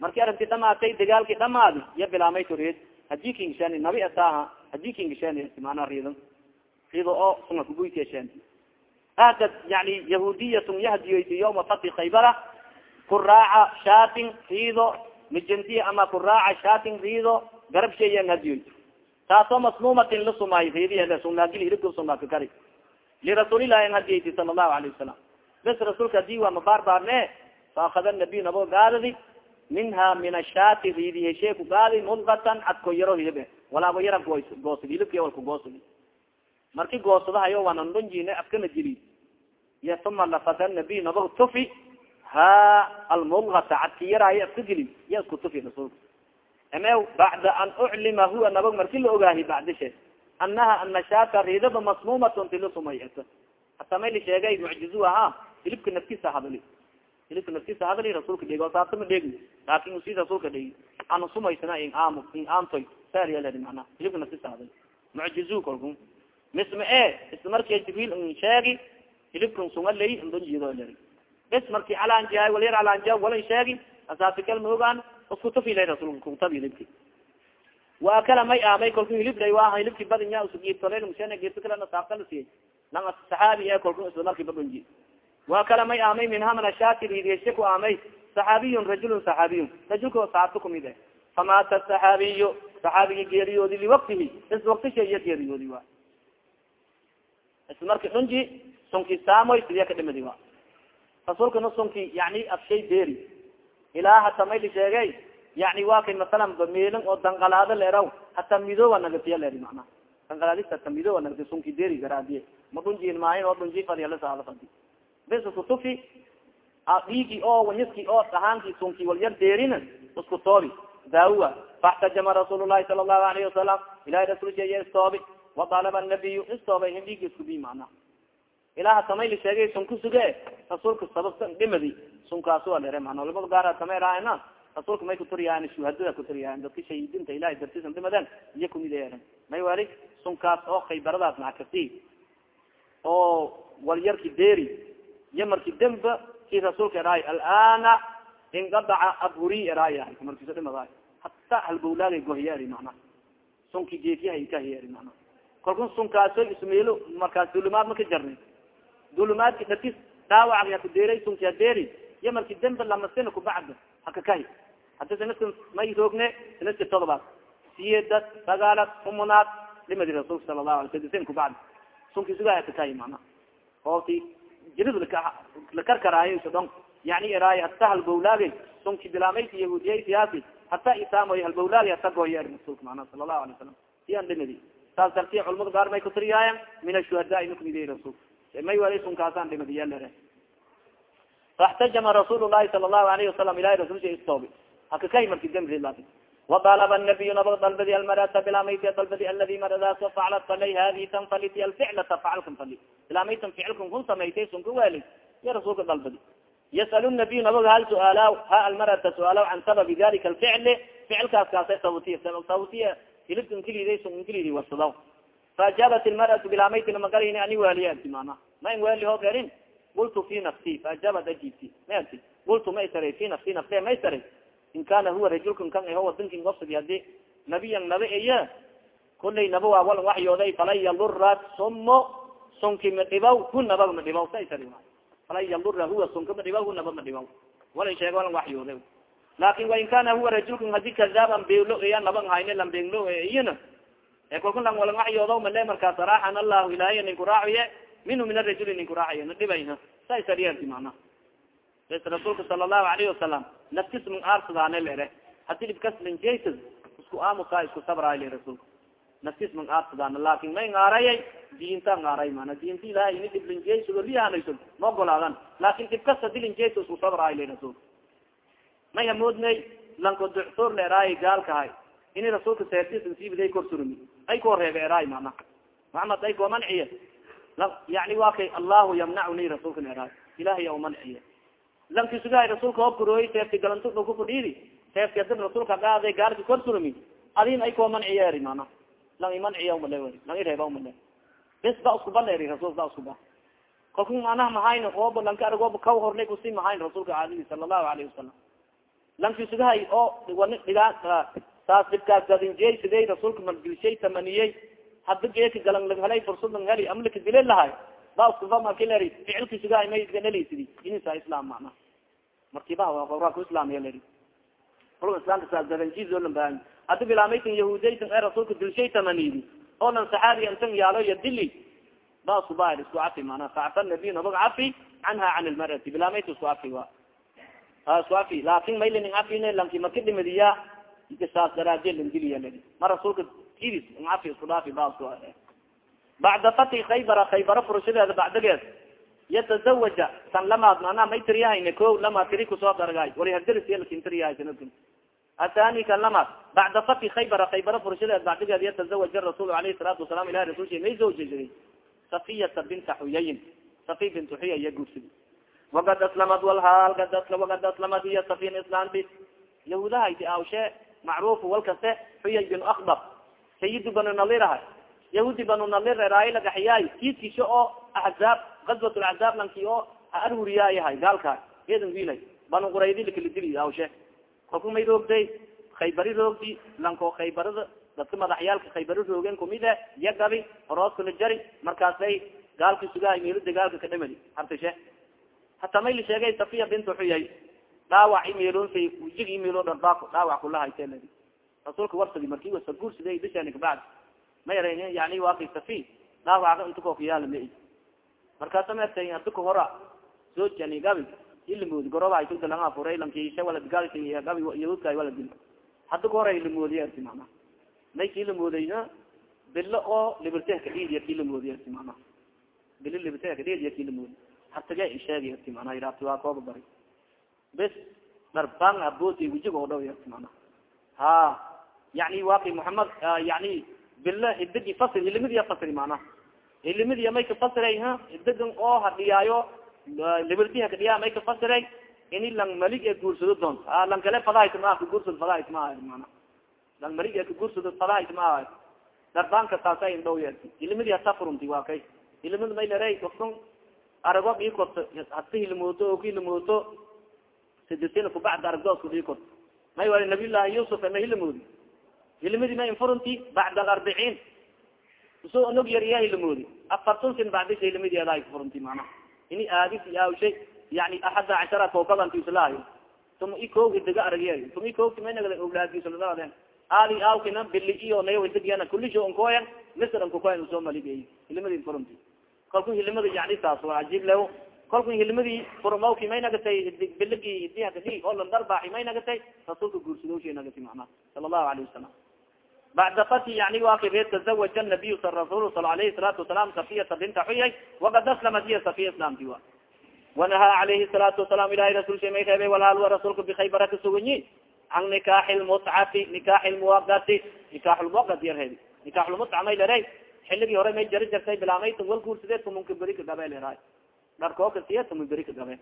marki arinti dhamaatay dagaalki dhamaadi iyo bilaamayto reed haddii kingishen nabi ataaha haddii kingishen maanaa riidan rido oo sunga kubuytiyashen ahdad yani yahudiyatun yahdiyoyti yawma fati khaybara. Kuraaca shatin riido mijanti ama kuraaca shatin riido garab sheeyan hadiyoy taasoo masmuumatin la sumaayo riidiy sunnaagil hiribka sumaaka kari. Lirasuulillahi an hadiyayti sala allahu alayhi wasalam bes rasuulka haddii waa mabaarbaarne faakada nabiy nabo gaadadi minha min ashati riidi heshee ku gaadi mudgatan cadko yaro hilibe walaabo yara goosad hilibki wal ku goosadi marki goosadahayo waanandonjine afkana jili iyo uma lafada nabiy nabo tufi ha almudgata cadki yaraayo afka geli ya isku tufi rasuulka ame bacda an uclima huwa nabag marki la ogaahi bacdishe anaha anashata riidaba masmuumatun tilusumay hata may la sheegay mucjizu ahaa hilibka nafkiisa hadli. Hilibka nafkiisa hadli rasuulka dhegi o saasama dhegi laakin usi rasuulka dhegi anu sumaysana in aam in aamtoy saryaledi mana hilibka nafkiisa hadli. Mucjizu kalku misma e isla jibriil n sheegi hilibkan sunga lay ndon jido leri bes marki calanjihay walyar calanjiha walan sheegi asaafikal maogaan isku tufilay rasuulka kutabi hilibki wa kala may aamay kalku hilib lay waa hilibki la siiyey lang saxaabi e kalku isla marki badonji wa kala may aamay minha min ashaki ridiyeshe ku aamay saxaabiyun rajulun saxaabiyun. Rajulka saxaabta kumid e famaata saxaabiyu saxaabigi geeriyoodi liwaktihi is waktisha iyo geeriyoodi wa is dhunji sunki saamoy sidiya ka dhimadi wa rasuulkana sunki yani afshay beeri ilaa hata mayli sheegay yani wa kay masalan meelin oo danqalaado leeraw hata midoowa nagatiya leeri mana danqalaadis hata midoowa nagati sunki beeri garaadiye. Ma dhunjiin maahin oo dhunji fadiyalasaada fadi bes isku tufi dhiigi oo wanyaski oo dhahaanki sunki walyar deerina isku toobi. Daawa faxtajama rasuul lahi sala allahu alayhi wasalam ilahi rasulka iya istoobi wadalaba nabiy istoobay in dhiigi isku bi mana ilaha tamayli sheegay sun ku suge rasuulka sababta dhimadi sunkaasu alere mana lamada gaar samay raahna rasuulka may kuturiyaan shuhadada kuturiyaan dadka shahiidinta ilahay dartiisan dhimaden iyo kumid eeren may wali sunkaas oo khaybaradaas macakasi oo walyarki deri iyo marki demba ki rasuulka eraay alana ingadaca aburi eraaya markiso dhimadaay hata halbowlaagay gohiya eri mana sunki geefiyaha kahiya eri mana kalkun sunkaaso ismeelo markaas dulimaad maka jarni dulimaadki dakis dhaawac sunki hadeeri iyo marki demba lamasina kubacda haka kahi hada sanaska may roogne sanaski todobaad siyedad sagaalad umunaad dhimadi rasuulka sala lahu ala sala kubacd sunki sugaa haka kahi mana ooti jirid lakarkaraayo iso dhon yani eraay hata halbowlaagay sunki bilaamaysi yahudiyay siyaasi hata isaamoy halbowlaagay hata gooya eri rasuulka mana sala lahu alay salam siyan dhimadi saas darti culamada gaar may kutiriyaayan min ashuhada inukmidiy rasul may wali sunkaasaan dhimadiyalere faxtajama rasuul lahi sala lahu alayhi wasalam ilahi rasulsha istoobi haka kay marki lati wadalaba nabiy nabag dalbadi almarata bilamayta dalbadi aladi maradaas faclat falay hadi tan faliti alficlata facalkan fali bilamaytan ficilkan kun samaysay sunka weli ya rasuulka dalbadi. Yasal nabiy nabag hal suaala ha almarata suaala can sababi dalika alficli. Ficilkaas kaasa sabutiya sabutiya hilibka nkiliday sun nkilidi wasadaw faajaabat ilmaratu bilamaytina magalin ani waaliya arti mana ma in waali hoob erin qultu fi nafsi faajaabat ajibti ma arti qultu ma isara fi nafsi in kana huwa rajulkan kan aho wadankin gobsadi hadi nabiyan naba iya kulay naba waa walan waxyooday falan yalurat sumo sunki ma dhibaw hu nabag ma dhibaw sa isari falan yalura huwa sunka ma dhibaw hu naba ma dhibaw walan sheega walan waxyooday laakiin wain kana huwa rajulkan hadi kadaaban beelo iya naban hayne lan beenglo iyana ee kalku lang walang waxyoodo male markaas raaxan allahu ilaahiy nin kuraaciye minhu min arajuli nin kuraaciye na dhibayna. Saisariyerti mana bes rasuulka sala allahu alayhi wasalam naftis mang aarsadaane lere. Hadi dhibkaslinjaysa isku aamusaa isku sabraay le rasuulka. Naftis mang aarsadaan laakin may ngaarayay diinta ngaaray mana diinta ilahay ini dhiblinjaysuoliyahanayso ma ogolaadan. Laakin dhibkasta dilinjaysa isku sabraay le rasuulka. May hamoodnay lanko leeraay gaalkahay ini rasuulka seertisnsiibiday korsurumi ay koo reebe eraay mana maxamed ay koo manciye yani wa kay allahu yamnacuni rasuulka leeraay ilahay o manciye lanki sugahay rasuulka hobkurooy seefti galantuka kufudhiidi seefti adin rasuulka gaaday gaalki korsurumi adin ay koo manciye eri mana lang imanciya umale lang ireeba umale bes ba iskuba leri rasul ba. Iskuba kalku manaha mahayn ooba lanka aragooba kaw horlay kusi mahayn rasuulka caadidi sala allahu alayhi wasalam lanki sugahay oo dhigaa saas dhibkaas gadinjiyey sidey rasuulka margilshay tamaniyey hada geeka galan lang helay fursad lang heli ama laka dile lahay ba iskuba marki leri ficilki sugahay may ganalisidi inisa islam mana markiba ra ku islaamiya leri kolka islamka saas gadanjizo lan baahan hadi bilaamaytan yahudaytan ee rasuulka dilshay tamanidi oo lan saxaabi intan yaalo ya dili ba iskuba isku cafi mana facfa nabiy nabag cafi canha can lmarati bilaamayta isku cafi wa isku cafi. Laakin maylinin cafine lanki maka dhimadiya saas daraaje lan diliya ledi ma rasuulka idis cafi isku dhaafi ba isku bacda fati khaybara khaybara furashadeeda bacdageed yatazawaja tan lamaad manaa may tiriyahayne ko lama tiri ku soo dargay wali hardarisiyalkin tiriyahay sanadkan athani kan lamaad bacda fati khaybara khaybara furashadeed bacdigeed yatazawaja rasuul alayhi salaatu wasalam ilahi rasulsha may zawjajiday safiyata binta xuyayin safiy bintu xuya iya guursidi wakad aslamad walhaal kad wakad aslamad iya safiin islambi yahudahayti awshe macruuf walkaste xuyay bin akbar sayidi banu nalir ahay yahudi banu nalir eraayla gaxiyaay kiidkisho oo axzaab gazwat laxzaab lanki oo aruriyayahay gaalka. Edan wiilay banu quraydi lakalidili awshe kalku may roogday khaybari roogdi lanko khaybarada dadka madaxyaalka khaybaro roogen kumide iya gabi horooskala jari markaasay gaalka sugahay meelada gaalka kadhamadi hartashe hata may sheegay safiya bintu xuyay dhaawac imeelonsay wijig imeelo dharbaa dhaawac kulahaytl rasuulka warsadi marki wasa guursida dishani kabacd ma yara yani waaki safi. Dhaawaca inta kokiyaala ma markaasa maerta adika hora soojani gabi ilamoodi goroba tugdalanga furay lankisha walad gaal gabi yahuudka wala dil hadda ka hora ilamoodiya erti mana may kii lamoodayna bilo oo liberteh kadhiidiya kii lamoodiya erti mana bilo liberteh kadhiidiya kii lamoodi hartage isheegi erti mana waa kooba bari bes darbang abooti wijig oo dhaw erti mana? Ha yani waki muhamed yani bilo hidigi fasir hilimadiya fasiri mana? Hilimadiya may kafasiray ha? Hidigan oo hadhiyaayo libertiha kadhiyaa may kafasiray ini lang malig ee guursado doonto a lang kale fadahayt maa kaguursado fadahayt maaha mana? Lang malig ee kaguursado fadahayt maaha darbanka saasa indhaw yeerti hilimadi hata furunti waa kay hilimad may lere ofkan arago dhii korto hata hilimooto oo ka sidisina kubacda aragdoosku dhii may wali nabiy llahi yusuf ma hilimoodi. Hilimadi ma infurunti bacda alarbiciin uso nog yar iya hilimoodi. Afartun sin bacdisa hilimadi adaa furunti mana ini aadis awshay yani axada cashara kookabantislahayo tuma i koogi daga aragya tuma i koogti maynagada oglaadisuladaden aadi awkina bili iyo nayawadigana kulisho onkoyan misr ankukoyan u soo maligay hilimadi furunti kalku hilimadi yani saas waa cajiib lew kalku hilimadii furmawki may nagatay biligi kadi oo landarbaaxi may nagatay rasuulka guursadowshay nagati macna sala allahu alayhi wasalam bacda fati yani waki reer tazawaja nabiy rasul sal alayhi salaatu wasalam safiyata binta xuyay wakad aslamat hiya safiya islamti wa wanahaa alayhi salaatu wasalaam ilahay rasul shay may reebay walhaal wa rasuulka bikhaybara kasuganyi can nikaaxi lmutcati nikaaxi lmuwagati nikaax lmuwagad yar reebi nikaax lmutca may lere xiligii hore may jari jartay bilaamayta wal guursadee tumunka beri ka gabe leraay dharkoo ka siye tumun beri ka gabe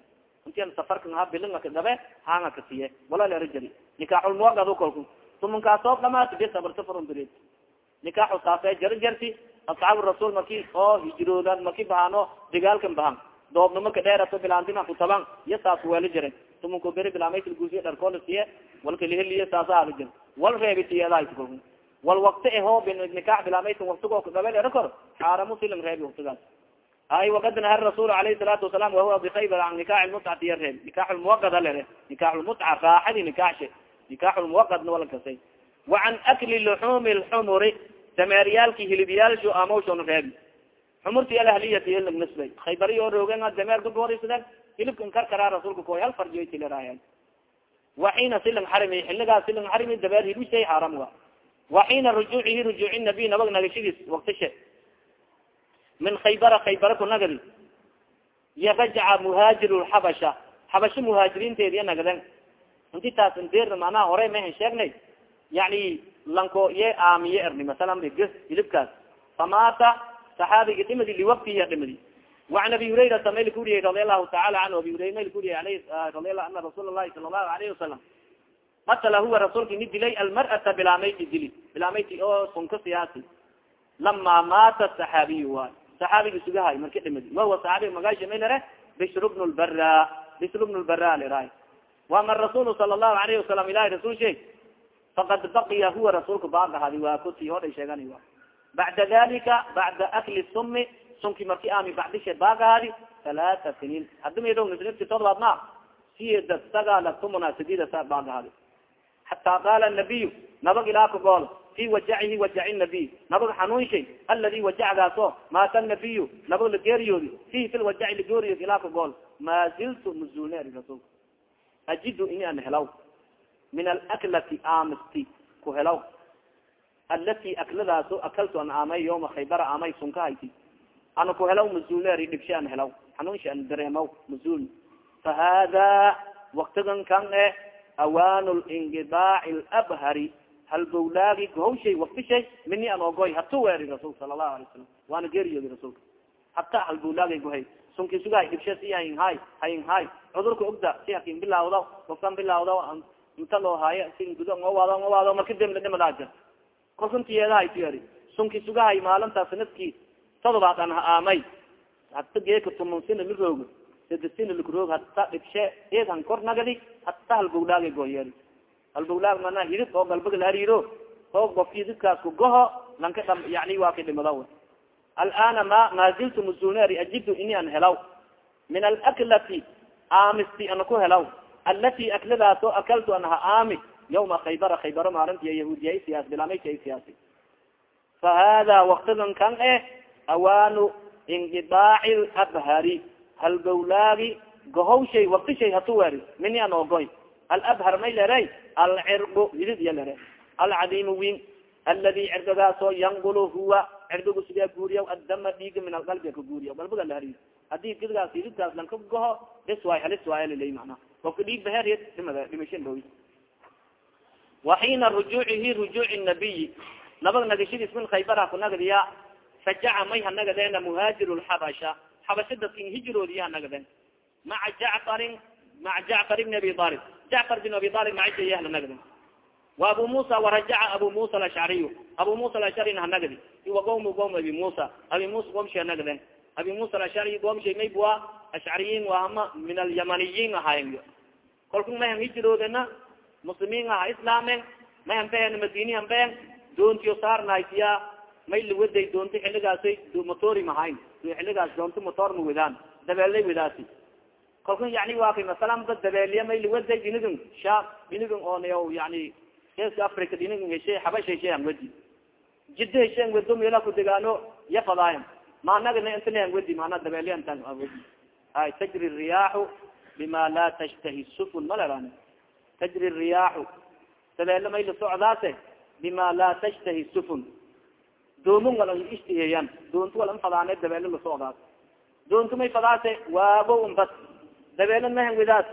intian safarka aha bilinga ka gabe hanga ka siye wala lera jari. Nikaaxulmuwagad kolku tumunkaasoo dhamaati bi sabarta furundireed nikaaxu saasee jari jarti asxaabu rasuul marki oo hijroodan marki bahano digaalkan baahan doobnimo ka dheerato bilaantima kutaban iyo saas weeli jiren tumunko beri bilaamayka guusiye dharkoola siye walka liheliye saasa aada jir wal reebitiyedahay kolku wal wakti eho nikaax bilaamaytan waktigoo kagabel era kor xaaramu silang reebi waktigaas ay wakad nahar rasul alayhi salaatu wasalam wahuwa bikaybar an nikaax lmutcati ya reebi nikaax lmuwagada lere nikaax lmutca raaxadi nikaaxshe nikaax lmuwaqadna wala kasay wa can akli luxumi lxumuri dameeryaalki hilibyaalsho amawshona reebi. Xumurti alahliyati nisbay. Khaybari oo roogen dameer kagorisade hilibkan karkaraa rasuulka koy hal farjoytileraaya waxiina silang xarimi xiligaas silang xarimi dabeer hilibshay xaram wa waxiina rujuucihi rujuuci nabiy nabag nagashigiis waktishe min khaybara khaybara ku nagadi yarajaca muhaajiru lxabasha xabasho muhaajiriinteediya nagaden inti taas indeer manaha hore mahan sheegnay yani lanko ye aamiye erni masalan big hilibkaas famata saxaabiga dhimadi liwaktiya dhimadi وan abi hurayrata mayl ka uriyay radi alahu taala anhu abi hurayra mayl ka uriyay radi ana rasuul lahi sala lahu alayhi wasalam qatala huwa rasuulka ini dilay almar'ata bilaameyti dili bilaameyti oo sunka siyaasi lama maata saxaabiy waay saxaabiga sugahay marki dhimadi wahuwa saxaabiga magaasha may lare bishr bn lbara bisr bn lbara liraay wama rasul sala lahu alayhi wasalam ilahi rasul sheeg? Faqad baqiya huwa rasuulka baaqahadi waa kuti hodhay sheegani wa bacda dalika bacda akli sumi sunki marki ami bacdishe baaqahadi halaata siniin. Hadi maydonti todobaad ma siyeda sagaala tumuna sidida sa baaqahadi xataa qaala nabiy nabag ilaa ka gool fi wajacihi wajaci nabiy nabag xanuun shay aladi wajacgaaso maata nabiy nabag lageeriyoodi fihi fi lwajaci lageeriyood ilaa ka gool maa ziltu mazulne ari rasulka ajidu ini an helaw min alaklati amisti ku helaw alati akladaaso akaltu an aamay yoma khaybara aamay sunka hayti ana ku helaw mazulneeri dhibshe an helaw xanuunsha an dareemaw mazul fa hada waktigan kan e awaan lingidaaci labhari halbowlaagi gohawshay waktishay mini an ogoy hatu weeri rasuulka sala allahu alay salam waana geeriyoodi rasuulka. Hata halbowlaagay gohay sunki sugahay dhibshe si hayin hay hayin hay cudurka ogda si hakin bilaawda kofkan bilaawda inta loo haayo si gudo ngowaado ngowaado marka demla dhimadaaja kolkantiyeedahay tiyari sunki sugahay maalintaa sannadkii todobaad an ha aamay. Hata geeka tumunsina liroogo sadesina likroog hata dhibshe eedhan kor nagadi hata halbowlaagay goyeeri halbowlaag mana hidid oo galbaga lahariiro oo of hididkaas ku goho lanka dha yani waa ka dhimada alana ma ma ziltu musulneeri ajidu ini an helaw. Min alaklati aamisti ana ku helaw. Alati akladaaso akaltu an ha aami. Yawma khaybara khaybaro maalintiya yahuudiyay siyaas bilamayka siyaasi fa hada waktigan kan eh awaanu ingidaaci labhari halbowlaagi gohowshay waktishay hatu weeri mini an ogoy alabhar may lere alcirgu hidid iya lere alcadiim win aladi cirgagaasoo yanqul huwa cirgigu sidee guuriya addama dhiiga min alqalbi ka guuriya qalbiga lahari haddii gidgaas hididkaas lanka goho bis waay halis waay lilay mana ofka dhiig baher dhimashan dhowi waxiina rujuucihi rujuuci nabiyi nabag nagashadiis min khaybara ku nagdiya fajaca may ha nagadeena muhaajir lxabasha xabasha dadkin hijroodiya ha nagaden maca jacfarin maca jacfar ibni abi alib jacfar bin abi alib macishaya hala nagden wa abu musa warajaca abu musa alashcariy abu musa alashcari hanagdi iwa qom qom abi musa. Abi musa qomsha nagden abi musa alashcari qomsha maybua ashcariyin waama min alyamaniyin ahayen kolku mahan hijroodena muslimiin aha islaamen mahan behen madinihan behen doontiyo saarnahaysiya may lawaday doonta xiligaasay motori mahayn xiligaas doonta motor ma wadaan dabeelay kolku yani waa kay masalan da dabeeliya may lawaday dinigan sha dinigan oon yani geeska africa dinigan heshe xabash heshean wedi jiddo hesheen wado meela ku degaano ya fadaayan maanagana intalean wedi maana dabeeliyantan wedi ay tajri riyaaxu bima laa tashtahi sufun maleraan tajri riyaaxu dabeele may la bima laa tashtahi sufun. Doomun wala ishtiheeyan doontu wala fadaane dabeele la doontu may fadaase waabo unbas dabeele mahan widaas.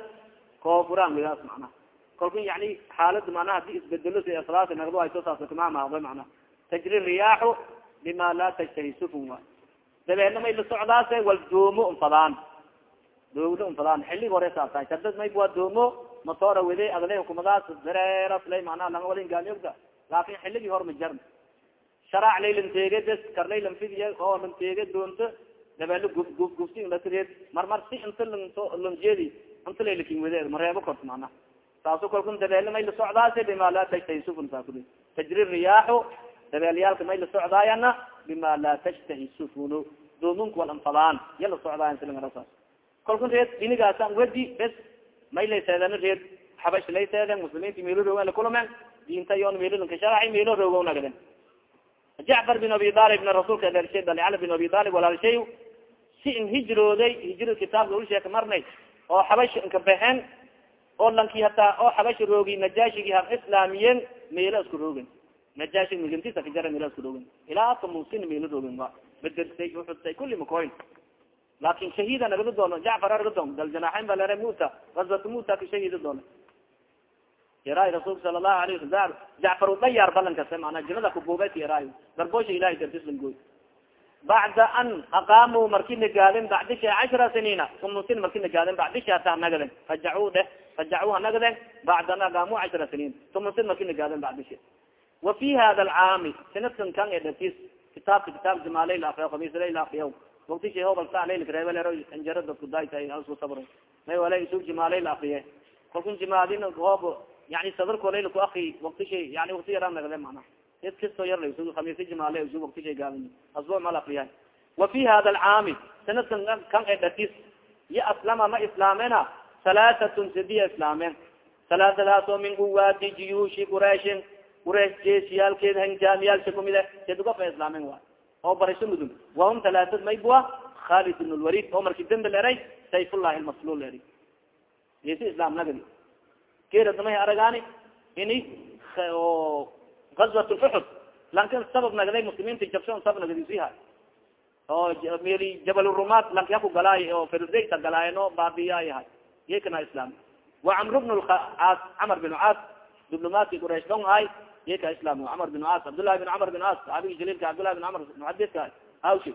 Koofuraan widaas macnaha kalku yani xaalada manaa haddii isbedelo sidaas nagdo hayso saas kamamaado mana tajri riyaaxu bima laa tashtahi sufun waay dabeele may la socdaase wal doomo unfadaan. Doogdo unfadaan. Xillig hore saabtahay kadad may waa doomo matoora wede adle hukumadaas dareerasla manaa langa wala ingaamiogda laakin xilligii hor ma jarn sharaac laylanteege des karlaylan fidiya oo lanteege doonto dabeelo gub gub gubsi latireed marmar si inta lanjeedi inta laylakin wede mareebo korto mana saaso kalkun dabeele may socdaase bima laa tashtahi sufun saakuli tajri riyaaxu dabeelyaalka may socdaayana bima laa tashtahi sufunu. Doomunka wal anfadaan ya la socdaayan silangarasa kalkun reed dinigaasan wedi bes may layseeden reed. Xabash layseeden muslimiinta meelo rogan lakulamen diinta yon meelo lanka sharaci meelo rogo nagaden jacfar bin abi alib na rasuulka dheershay dali cali bin abi alib walaalshay si in hijrooday hijrada kitaabka ulsheeka marnay oo xabash inka baxeen oo lanki hataa oo xabash roogi najaashigi ha islaamiyeen meela isku roogin. Najaashi migantiisa kajara meela isku roogin. Ilaa tamusin meela roogin wa madersay uxudtay kuli makoyn laakin shahiida nagada doono jacfar arga doon dal janaaxeyn ba lere muta gazwat muta ka shahiida doono yaray rasulka sala allahu alayh wasalam jacfar udhayaar balankase mana jinada kubuubet yaray garboosha ilahay dartislangoy bacda an aqaamuu marki nagaadin bacdisha cashra siniina. Umusin marki nagaadin bacdisha ta nagaden rajacu dheh rajacuha nagaden bacda an aqaamuu cashra siniin. Umusin marki nagaadin bacdisha. Wa fi hada alcaami sanadkan kan e dhatis kitaabka kitaab jimaaley la akriya khamiisla la akriya wakti shay hobalsa leylareebelero injaro dadku daaytay alsu sabr may wala isu jimaaley la akriye kalkun jimaadin hoob yani sadarko layla ku akri wakti shay yani wakti yaraan nagade mana id kasto yar la khamiisi jimaale wakti shay gaabin asbuc mal akriya wa fi hada alcaami sanadkan kan e dhatis ya aslama ma islaamena halaatatun sidiya islaameen salaasadaas oo min uwaadi jiyuushi qurayshin quraysh jeesiyaalkeed hanjaamiyaalsha kumide sedugofa islaamen waay oo barasho mudun wahum talaatad maybua khalid ibn lwalid oo marki dembi leray sayfullahi lmaslul leri yesi islam nagadi geradamay aragaani? Ini gazwat luxud lankan sabab nagaday muslimiinta jabsho sabab nagadisiha oo meli jabal rumat lanki haku galaay oo firdeyta galaayen oo baabiyayahay yakana islam. Wa camr bn caas camar bin caas diblomaatki quraish dong hay yaka islam. Camar bin caas cabdullahi bin camar bin caas saxaabigi jaliilka cabdullahi bin camar muxadiska hawshi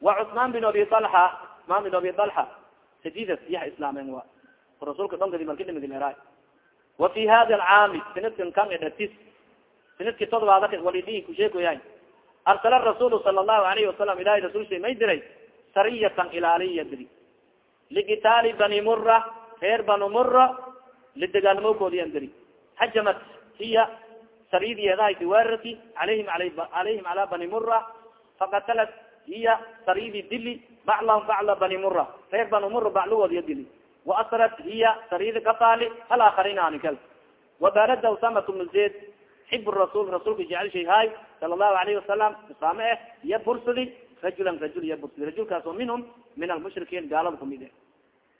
wa cusmaan bin abi alxa cusmaan bin abi alxa sadidas yaha islaamen wa rasulka donkadi marki dhimidilera wa fi hada alcaami sanadkan kan edhatis sanadki todobaad walidi kusheekoyahay arsala rasuul sala allahu alayhi wasalam ilahi rasulsa may diray sariyatan ilaaliya diri ligitaali bani mura reer banu mura lidagaalmokoodiyan diri hajamat hiya sariidiyeedahayti weerarki alayhim alayhim ala bani mura fakatalat hiya sariidi dili baclahum bacla bani mura reer banu mura baclugoodiya dili waasrat hiya sariidi kafaali alaakarina anikal wabarada usamat bnu zayd xib rasul rasulka jecel shay hay sala allahu alayhi wasalam usaame eh iya bursadi rajulan rajul iya bursadi rajulkaas oo minhum min almushrikiin gaalada kumid e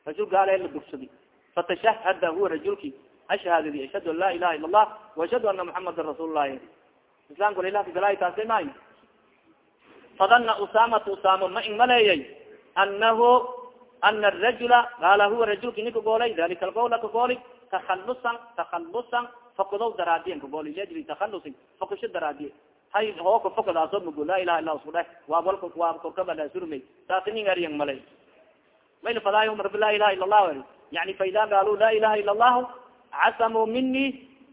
rajul gaal la bursadi fatashahada huwa rajulki ashhaddi ashhadu an la ilaha ila allah waashhadu ana muxamadan rasuul lahi islamka walilahka galay taasay maay fadana usamata usamo ma ing maleeyay anahu ana arajula qaala huwa rajulki nika goolay dalika alqawla ka gooli takhalusan takhalusan fokodow daraadiyen kagooli liajli takhalusin fokasho daraadiye hay hooka fokodaaso mago laa ilaha illa isku dheh waa walka waa korkabadaasurmay saasi ning ariyan malay mayl fadaay umar bi la ilaha ila allahu eri yani faida gaaluu la ilaha ila allahu casamuu mini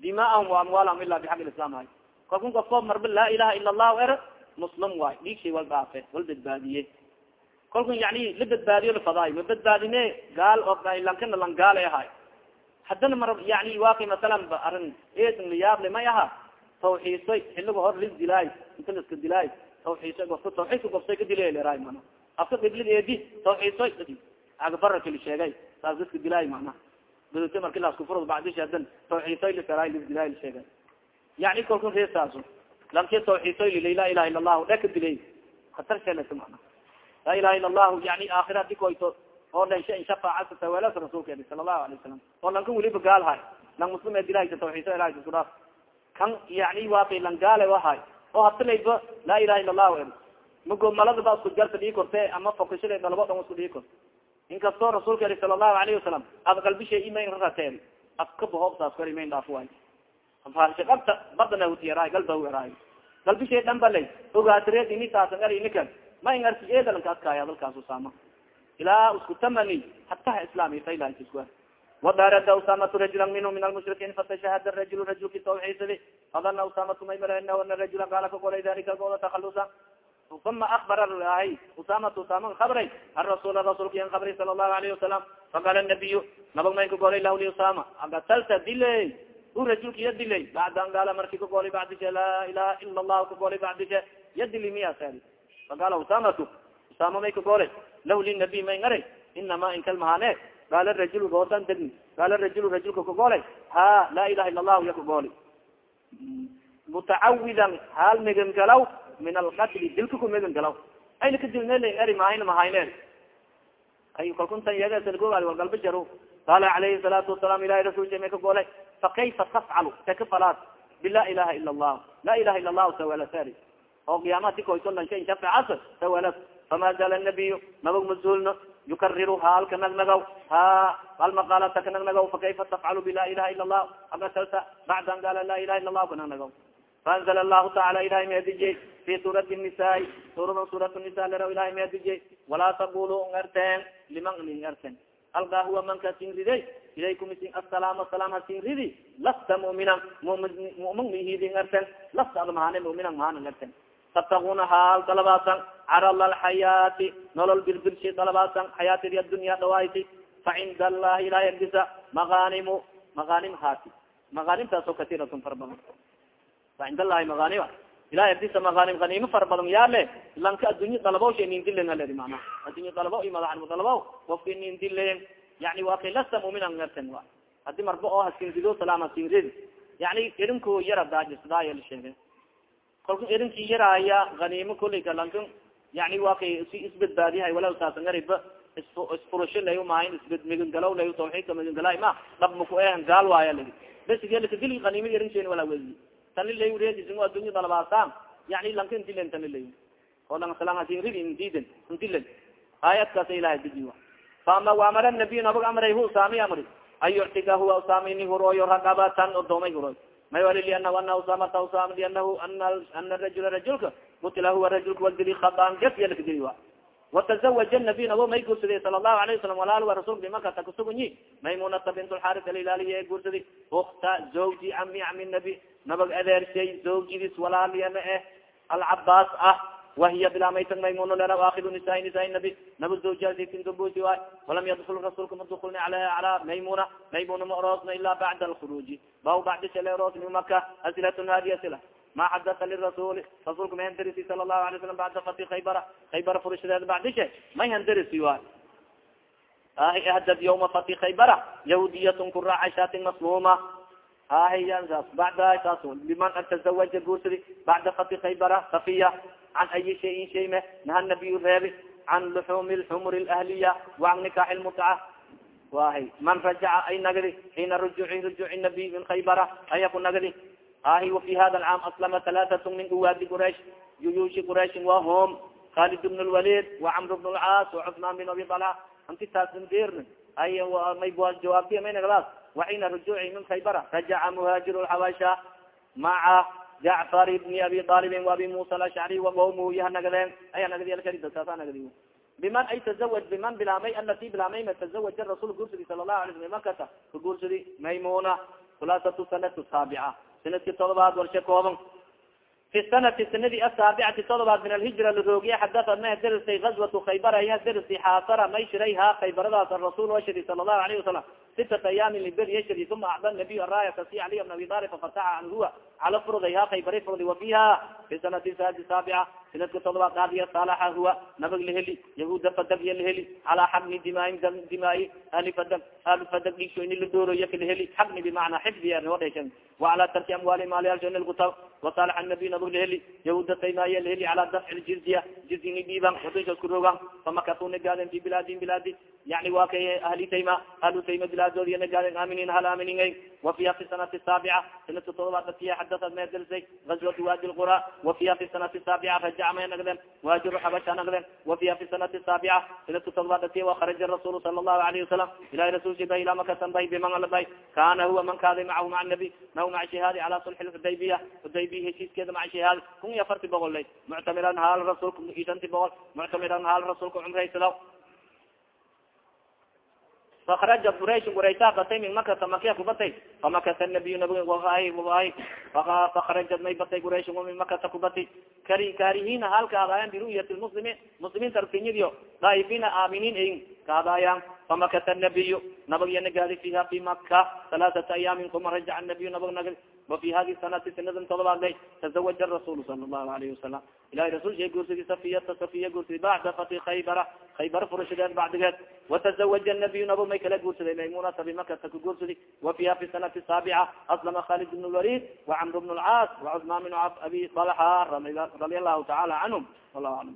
dimaahum waamwaalahum ila bixaq islam hay kalkun kafo marba laa ilaha ila allahu er muslim waay dhiig shay wal dhaafe wal badbaadiye kalkun yani la badbaadiyo lafadaay ma badbaadine gaal oo lankana lan gaale ahay. Haddana mar yani waki masalan arrin eedn liyaable may aha tawxiisoy xilliga hor lis dilaay inta liska dilaay tawxiisoy gofka tawxiidka gofsay ka dilay leraay mana. Afka qiblid eedi tawxiisoy agbaraka li sheegay saas liska dilaay mana. Gudute marki laskufurod bacdish hadan tawxiisoy lisaraay lis dilaay la sheegay. Yani kalkun reesaaso lanki tawxiisoy lilay laa ilaha illa allahu dhe ka dilay khatar sheelasa mana laa ilaha illa allahu yani aakhira adi koyto oo dhan shafaaca taweelas rasulka edi sala allahu alay wasalam oo lankan weliba gaal hay lang muslim ee dilahaysa tawxiidso ilahay isku dhaaf kan yani waakay lang gaale wahay. Oo hatilayba laa ilaha illa allahu edi mago malada isku jarta dhii korte ama fokashada dalabo dhan isku dhii kor inkastoo rasuulka edi sala allahu alayhi wasalam ad qalbisha imayn rarateen afka bahoobsaas kor imayn dhaaf waay faarshaqabta badana hutiyaraay galba eraay galbishay dhan balay ogaatireed ini taasan er inikan ma in arki eedalanka adkaaya hadalkaas usaama ilaa isku tamani hataha islaami faylaisua wadarada usamatu rajula minhu min almushrikiin fatashahada rajul rajulki tawxiisadi fadana usamatu may ana rajula qaala kagolay dalika gooda takalusa uma akbara ahay usamat usama kabray arasuula rasulka yan kabray sala allahu alayhi wasalam faqala nabiyu nabag may kagolay lah li usama agatalta dilay u rajulka ya dilay. Bacda an gaala marki kagolay bacdisha laa ilaha ila allahu kagolay bacdisha ya dili miya sadi faqala usamatu usama may kagolay lah linabi may ngaray inama inkalmahane qaala rajul goodan degni qaala rajul rajulka kagolay ha laa ilaha ila allahu ya kagolay mutacawidan haal megangalaw min alqatli dilka kumegan galaw ayna kadilnel eri mahayna mahayne ay kalkuntan yeegesalgogaad walgalba jaro qaala calayhi salaatu wasalaam ilahi rasulka may ka goolay fakayfa tafcalu teka falaad bila ilaha ila allah la ilaha ila allahu sawalasari oo qiyaamati koytolan shay shafacas sawalas fama zala nabiyu nabag mazulno yukariru haalka nagnagaw ha almaqaalata ka nagnagaw fakayfa tafcalu bila ilaha ila allah agasalta bacda an gaala la ilaha ila allah ka nagnagaw faanzl allahu taala ilahay meadijey fi suurati nisaai suurada suurat nisa leraw ilahay meadijey walaa taqulu ngarteen liman ning arten algaa huwa manka sin riday ilaykum isin asalaam asalaam hasin ridi lasta muminan mumin mihidi ngarten lasta ad mahane muminan mahana ngarten tabtaguna haal dalabaasan carala alxayaati nolol birbirshi dalabaasan xayaatidi addunya dhawayti facinda allahi ilahay agdisa magaanimu magaanim haati. Magaanimtaasoo katiiratun fara badan facind allahi magaanima ilahay agdisa magaanim hanimo fara badan yaale lanka addunya dalabo sha nindilen haleri mana addunya dalabo i madaxnimo dalabo wafki nindilen yani waa kay lasta muminan ngarten wa hadi marba oo hasinrido salaam hasinrid yani irinko yara daajisdaaya la sheege kalku irinki yaraya hanimo koleyka lankan yani waa kay si isbadbaadiyahay walaw saasangariba isfurasho lay mahayn isbad megangalaw tawxiidka megangalaay ma dhab maku gaal waaya lagi besigedil hanimo irinsen walaa weli tani lay redising adunya dalabaasan yani lanka intilen tani lay oo lang salangasinrid intiden intilen aayadkaasa ilahay deji faama waamara nabiy nabag amray hu saami amri. An yuctiga huwa usamini hurooyo ragabatan odoomay hurooy may wali lianahu ana usamata usam lianahu ana rajula rajulka kutila huwa rajulka waldili khaaan gef yalakadili wa watazawaja nabiy nabo may guursaday sala allahu alayh wasalam walaal wa rasulka bimakata kusugunyi maymunata bint lxaris alilaaliya ee guursadi ukta zawji cami cami nabi nabag adeershay zawjidis walaaliyana eh alcabaas ah wahiya bilamaytan maymuno lera akidu nisaa nisaa nabi naba zawjadinkabusi waay walam yadkul rasulka madkulni aleyha ala maymuna maymuna ma oroosna ila bacda alkhuruuji baw bacdi shale oroosni maka asilatun hadiya sila ma xadasa lirasuli rasulka may handarisi sala lahu alay slam bacda fati khaybara khaybara furashadeed bacdishe may handarisi waay hadad yawma fati khaybara yahudiyatun kuraacshatin masluma ahiyasaas bacda saas liman an tazawaja guursadi bacda fati khaybara safiya can ayi shayin shay me naha nabiy reebi can luxumi lxumur lahliya waan nikaax lmutca wahay man rajaca ay nagdi xiina rujuci rujuci nabiy min khaybara aya ku nagdi ahi wafi hada alcaam aslama talaatat min uwaadi quraish yuyushi quraishin wa hom khalid bn lwalid wacamr bn lcaas wacusmaan bin abi talha anti taasndirn ay may jawaabtiya may nagdaas waxiina rujuci min khaybara rajaca muhaajir lxabasha maca jacfar bni abi alibin waabi musa alashcri waqawmuhu yaha nagadeen aya nagadialkaridasaasa nagadi biman ay tazawaj biman bilaamay alati bilaamay ma tazawaja rasul guursadi sala lahu alay slam makata ka guursadi maymuna khulaasatu sanatu saabica sanadki todobaad warshe kooban fi sanati sanadi asaabicati todobaad min alhijra laroogiya xadaad ma darisay gazwatu khaybara ya darisi xaasara may shiray ha khaybaradaas arasul washiri sala lahu alayhi wasalam sitat ayaami liber yashri uma acda nabiy araayata si caliy bn abi talib fafataxa an huwa. Cala furday ha khaybara furday wa fiha fi sanati saadi saabica sanadka todobaad qaadiya saalaxa huwa nabag laheli yahuuda fadagya laheli calaa xabni dimaayin dimaai ahli fadag ahli fadag dhigshoyni la dooroya kalaheli xabni bimacnaa xifdiya noo dheshan wacala tarki amwaali maaliyaalshoyni lgutab wasalaxa nabiy nabag laheli yahuuda taymaaya laheli calaa dafci ljizya jizyini dhiiban wadasha isku rogan famakasuu nagaaden fi bilaadin bilaadi yani wa kay ahli tayma ahlu tayma bilaadoodiya nagaaden aaminiin hal aaminingay wa fiha fi sanati saabica sanadka todobaad datiya xadaad meedelsay gazwatu waadi lqura wa fiha fi sanati saabica rajaca may nagden waajiru xabasha nagden wa fiha fi sanati saabica sanadka todobaad datiya wakharaja rasuul sala allahu alayhi wasalam ilahi rasulsi bay ila makatan bay biman huwa man kaaday macahu maca nabi nahu maca shahaadi cala sulxi xudaybiya xudaybiya heshiiskeeda maca shahaadi kun iyo afarti boqol lay muctamiran haal rasuulka iyo shanti boqol muctamiran haal rasuulka cumraysadaw fakraja quraish quraysa batay min makata makia kubatay famakasa nabiy nabi fakrajat may batay quraish min makata kubati kari karihina halka adaayan biruyat lmuslimiin muslimiinta arkinyadiyo daa'ifina aaminiin ayin kaadaya famakata nabiy nabag iya nagaadi fiha fi maka alaaata ayaamin kuma rajac nabiy nabag nag wa fi hadi sanati sanadan todobaadlay tazawaja rasul sala allahu alayhi wasalam ilahi rasul guursadii safiyata safiya guursadii bacda fati kaybara kaybar furashadeed bacdigeed watazawaja nabiy nabag may kala guursaday maymuna sabi makata ka wa fiha fi sanati saabica aslama khalid bn lwalid wacamr bn lcaas wacuثman bn abi balha radia allahu taala canhum wallahu alam